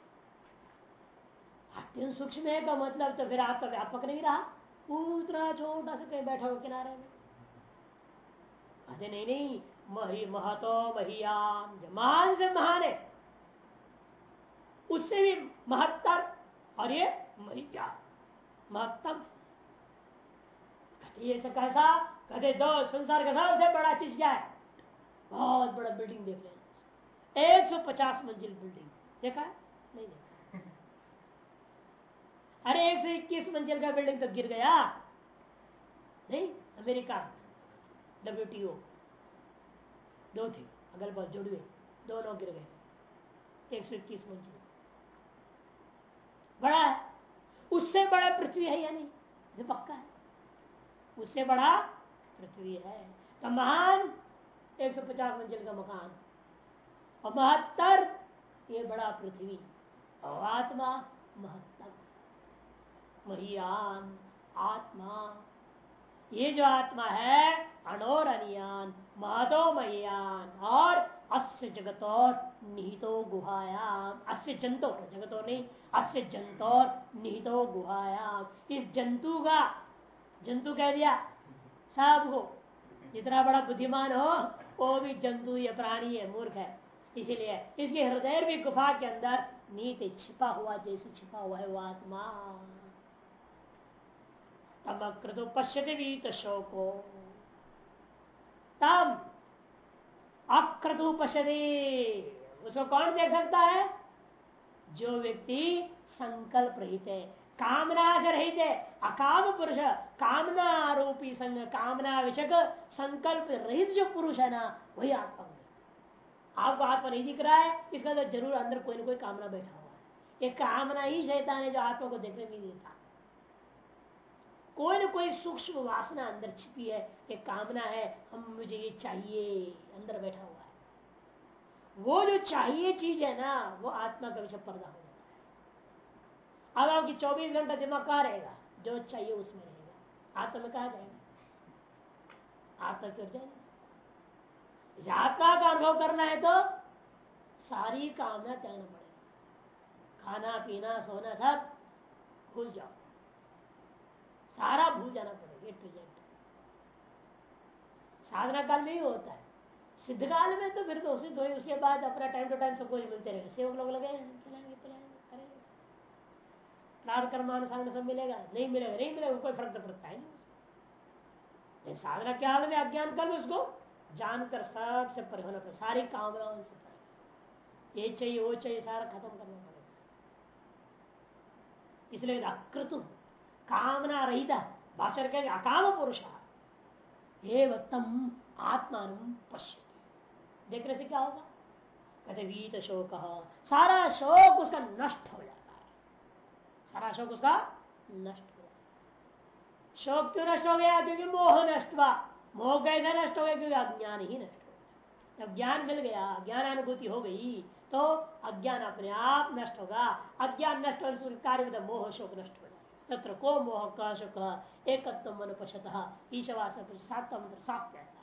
अत्यंत सूक्ष्म है का मतलब तो फिर आपका व्यापक नहीं रहा। पूरा छोटा सा कहीं बैठा हो किनारे में। कहते नहीं नहीं, मही महतो महियान महान से महान है। उससे भी महत्तर, और ये महिया, महत्तम। ये सब कैसा? कहते, दो संसार का सबसे बड़ा चीज़ क्या है? बहुत बड़ा बिल्डिंग देख लेना एक सौ पचास मंजिल बिल्डिंग देखा है? नहीं देखा। अरे एक सौ इक्कीस मंजिल का बिल्डिंग तो गिर गया। नहीं, अमेरिका डब्ल्यू टी ओ दो थे अगल बगल जुड़ गए दोनों गिर गए। एक सौ इक्कीस मंजिल। बड़ा है। उससे बड़ा पृथ्वी है या नहीं? ये पक्का है। उससे बड़ा पृथ्वी है। तो महान 150 मंजिल का मकान। और महत्तर ये बड़ा पृथ्वी। और आत्मा महत्तम महियान आत्मा। ये जो आत्मा है अनोर अनियान महतो महियान और अस्य जगतोर निहितो गुहायाम। अस्य जंतो जगतो नहीं, अस्य जंतोर निहितो गुहायाम। इस जंतु का, जंतु कह दिया सबको जितना बड़ा बुद्धिमान हो, वो भी जंतु या प्राणी है, मूर्ख है। इसीलिए इसके हृदय भी गुफा के अंदर नीति छिपा हुआ, जैसे छिपा हुआ है वो आत्मा। तमकृत पश्यति वीत शोको तम अक्रतु पश्यति, उसको कौन देख सकता है? जो व्यक्ति संकल्प रहित है कामना से रहित है, अकाम पुरुष, कामना आरोपी संग, कामना विषक, संकल्प रहित जो पुरुष है ना, वही आत्मा आपको आत्मा नहीं दिख रहा है, इसका तो ज़रूर अंदर कोई ना कोई कामना बैठा हुआ है। ये कामना ही शैतान है जो आत्मा को देखने नहीं देता। कोई ना कोई सूक्ष्म वासना अंदर छिपी है ये कामना है, हम मुझे ये चाहिए, अंदर बैठा हुआ है। वो जो चाहिए चीज़ है ना, वो आत्मा का विषय पर्दा हो जाता है। अब आपकी चौबीस घंटा दिमाग कहा रहेगा? जो चाहिए उसमें रहेगा। आत्मा में कहा जाएगा? आत्मा कर जाएगा। आत्मा का अनुभव करना है तो सारी कामना त्यागना पड़ेगा। खाना, पीना, सोना सब भूल जाओ। सारा भूल जाना पड़ेगा प्रेजेंट साधना काल में ही होता है। सिद्ध काल में तो फिर तो उसी दो उसके बाद अपना टाइम टू टाइम सब कुछ मिलते रहेगा। सेवक लोग लगे करेंगे। प्राण कर्मानुसार सब मिलेगा। नहीं मिलेगा नहीं मिलेगा, कोई फ़र्क तो पड़ता है नहीं। साधना के हाल में, अज्ञान कर उसको जानकर सबसे परे होना पड़ेगा, सारी कामनाओं से परे। ये चाहिए, वो चाहिए, सारा खत्म करना पड़ेगा। इसलिए अकृतु कामना रहित। भाषा कहेंगे अकाम पुरुष। एवं आत्मान पश्य देखने से क्या होगा? कहते, वीत शोक। सारा शोक उसका नष्ट हो जाता है। सारा शोक उसका नष्ट हो जाता शोक क्यों नष्ट हो गया? क्योंकि मोह नष्ट हुआ। मोह कैसे नष्ट हो गया, क्योंकि अज्ञान ही नष्ट हो गया। जब ज्ञान मिल गया, ज्ञानानुभूति हो गई तो अज्ञान अपने आप नष्ट होगा। अज्ञान नष्ट हो कार्य मोह शोक नष्ट हो तत्र को मोह का शुक एक मन पशत ईशवास सात मंत्र साफ़ है